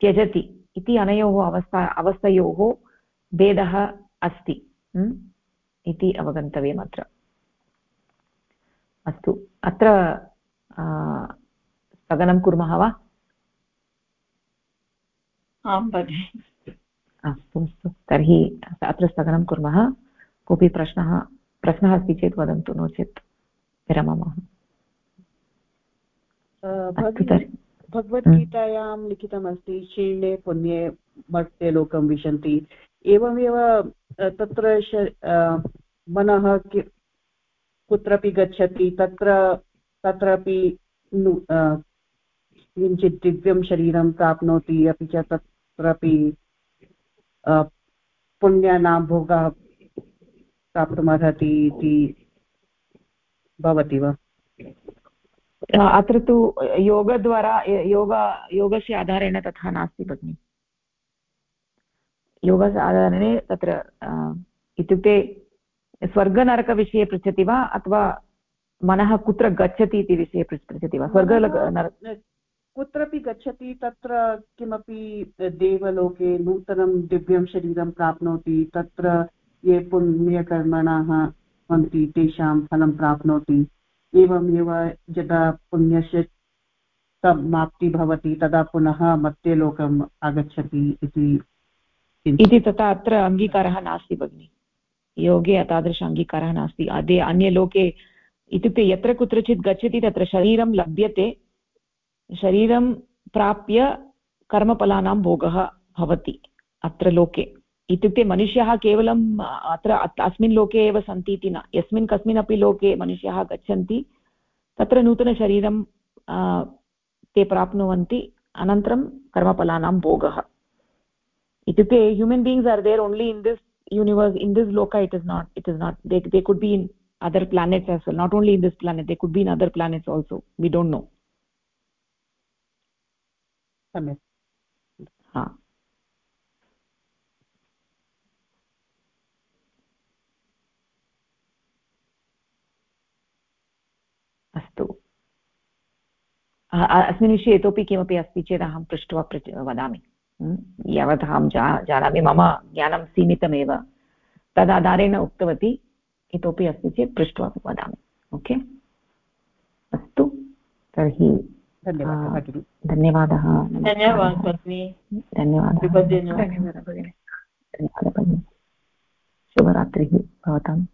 त्यजति इति अनयोः अवस्था अवस्थयोः भेदः अस्ति। इति अवगन्तव्यम् अत्र। अस्तु अत्र स्थगनं कुर्मः वा? आं भगिनि। अस्तु अस्तु। तर्हि अत्र स्थगनं कुर्मः। कोऽपि प्रश्नः प्रश्नः अस्ति चेत् वदन्तु नो चेत् विरमामः। भगवद्गीतायां लिखितमस्ति शीर्णे पुण्ये मर्त्य लोकं विशन्ति। एवमेव तत्र मनः कुत्रापि गच्छति तत्र तत्रापि किञ्चित् दिव्यं शरीरं प्राप्नोति अपि च तत्रापि पुण्यानां भोगः प्राप्तुमर्हति इति भवति वा? अत्र तु योगद्वारा योग योगस्य आधारेण तथा नास्ति भगिनि। योगस्य आधारेण तत्र इत्युक्ते स्वर्गनरकविषये पृच्छति वा अथवा मनः कुत्र गच्छति इति विषये पृच्छति वा? स्वर्ग कुत्रापि गच्छति तत्र किमपि देवलोके नूतनं दिव्यं शरीरं प्राप्नोति तत्र ये पुण्यकर्मणाः सन्ति तेषां फलं प्राप्नोति। एवमेव यदा पुण्यस्य समाप्ति भवति, तदा पुनः मत्यलोकम् आगच्छति इति इति तथा अत्र अङ्गीकारः नास्ति भगिनि। योगे तादृश अङ्गीकारः नास्ति। अदे अन्यलोके इत्युक्ते यत्र कुत्रचित् गच्छति तत्र शरीरं लभ्यते। शरीरं प्राप्य कर्मफलानां भोगः भवति अत्र लोके। इत्युक्ते मनुष्यः केवलम् अत्र अस्मिन् लोके एव सन्ति इति न। यस्मिन् कस्मिन्नपि लोके मनुष्यः गच्छन्ति तत्र नूतनशरीरं ते प्राप्नुवन्ति अनन्तरं कर्मफलानां भोगः। इत्युक्ते human beings are there only in this universe in this लोक it is not it is not they they could be in other planets as well not only in this planet they could be in other planets also we don't know सम्यक् हा। अस्मिन् विषये इतोपि किमपि अस्ति चेत् अहं पृष्ट्वा पृच् वदामि। यावत् अहं जा जानामि मम ज्ञानं सीमितमेव। तदाधारेण उक्तवती इतोपि अस्ति चेत् पृष्ट्वा वदामि। ओके? अस्तु तर्हि धन्यवादः धन्यवादः भगिनि। धन्यवादः शुभरात्रिः भवताम्।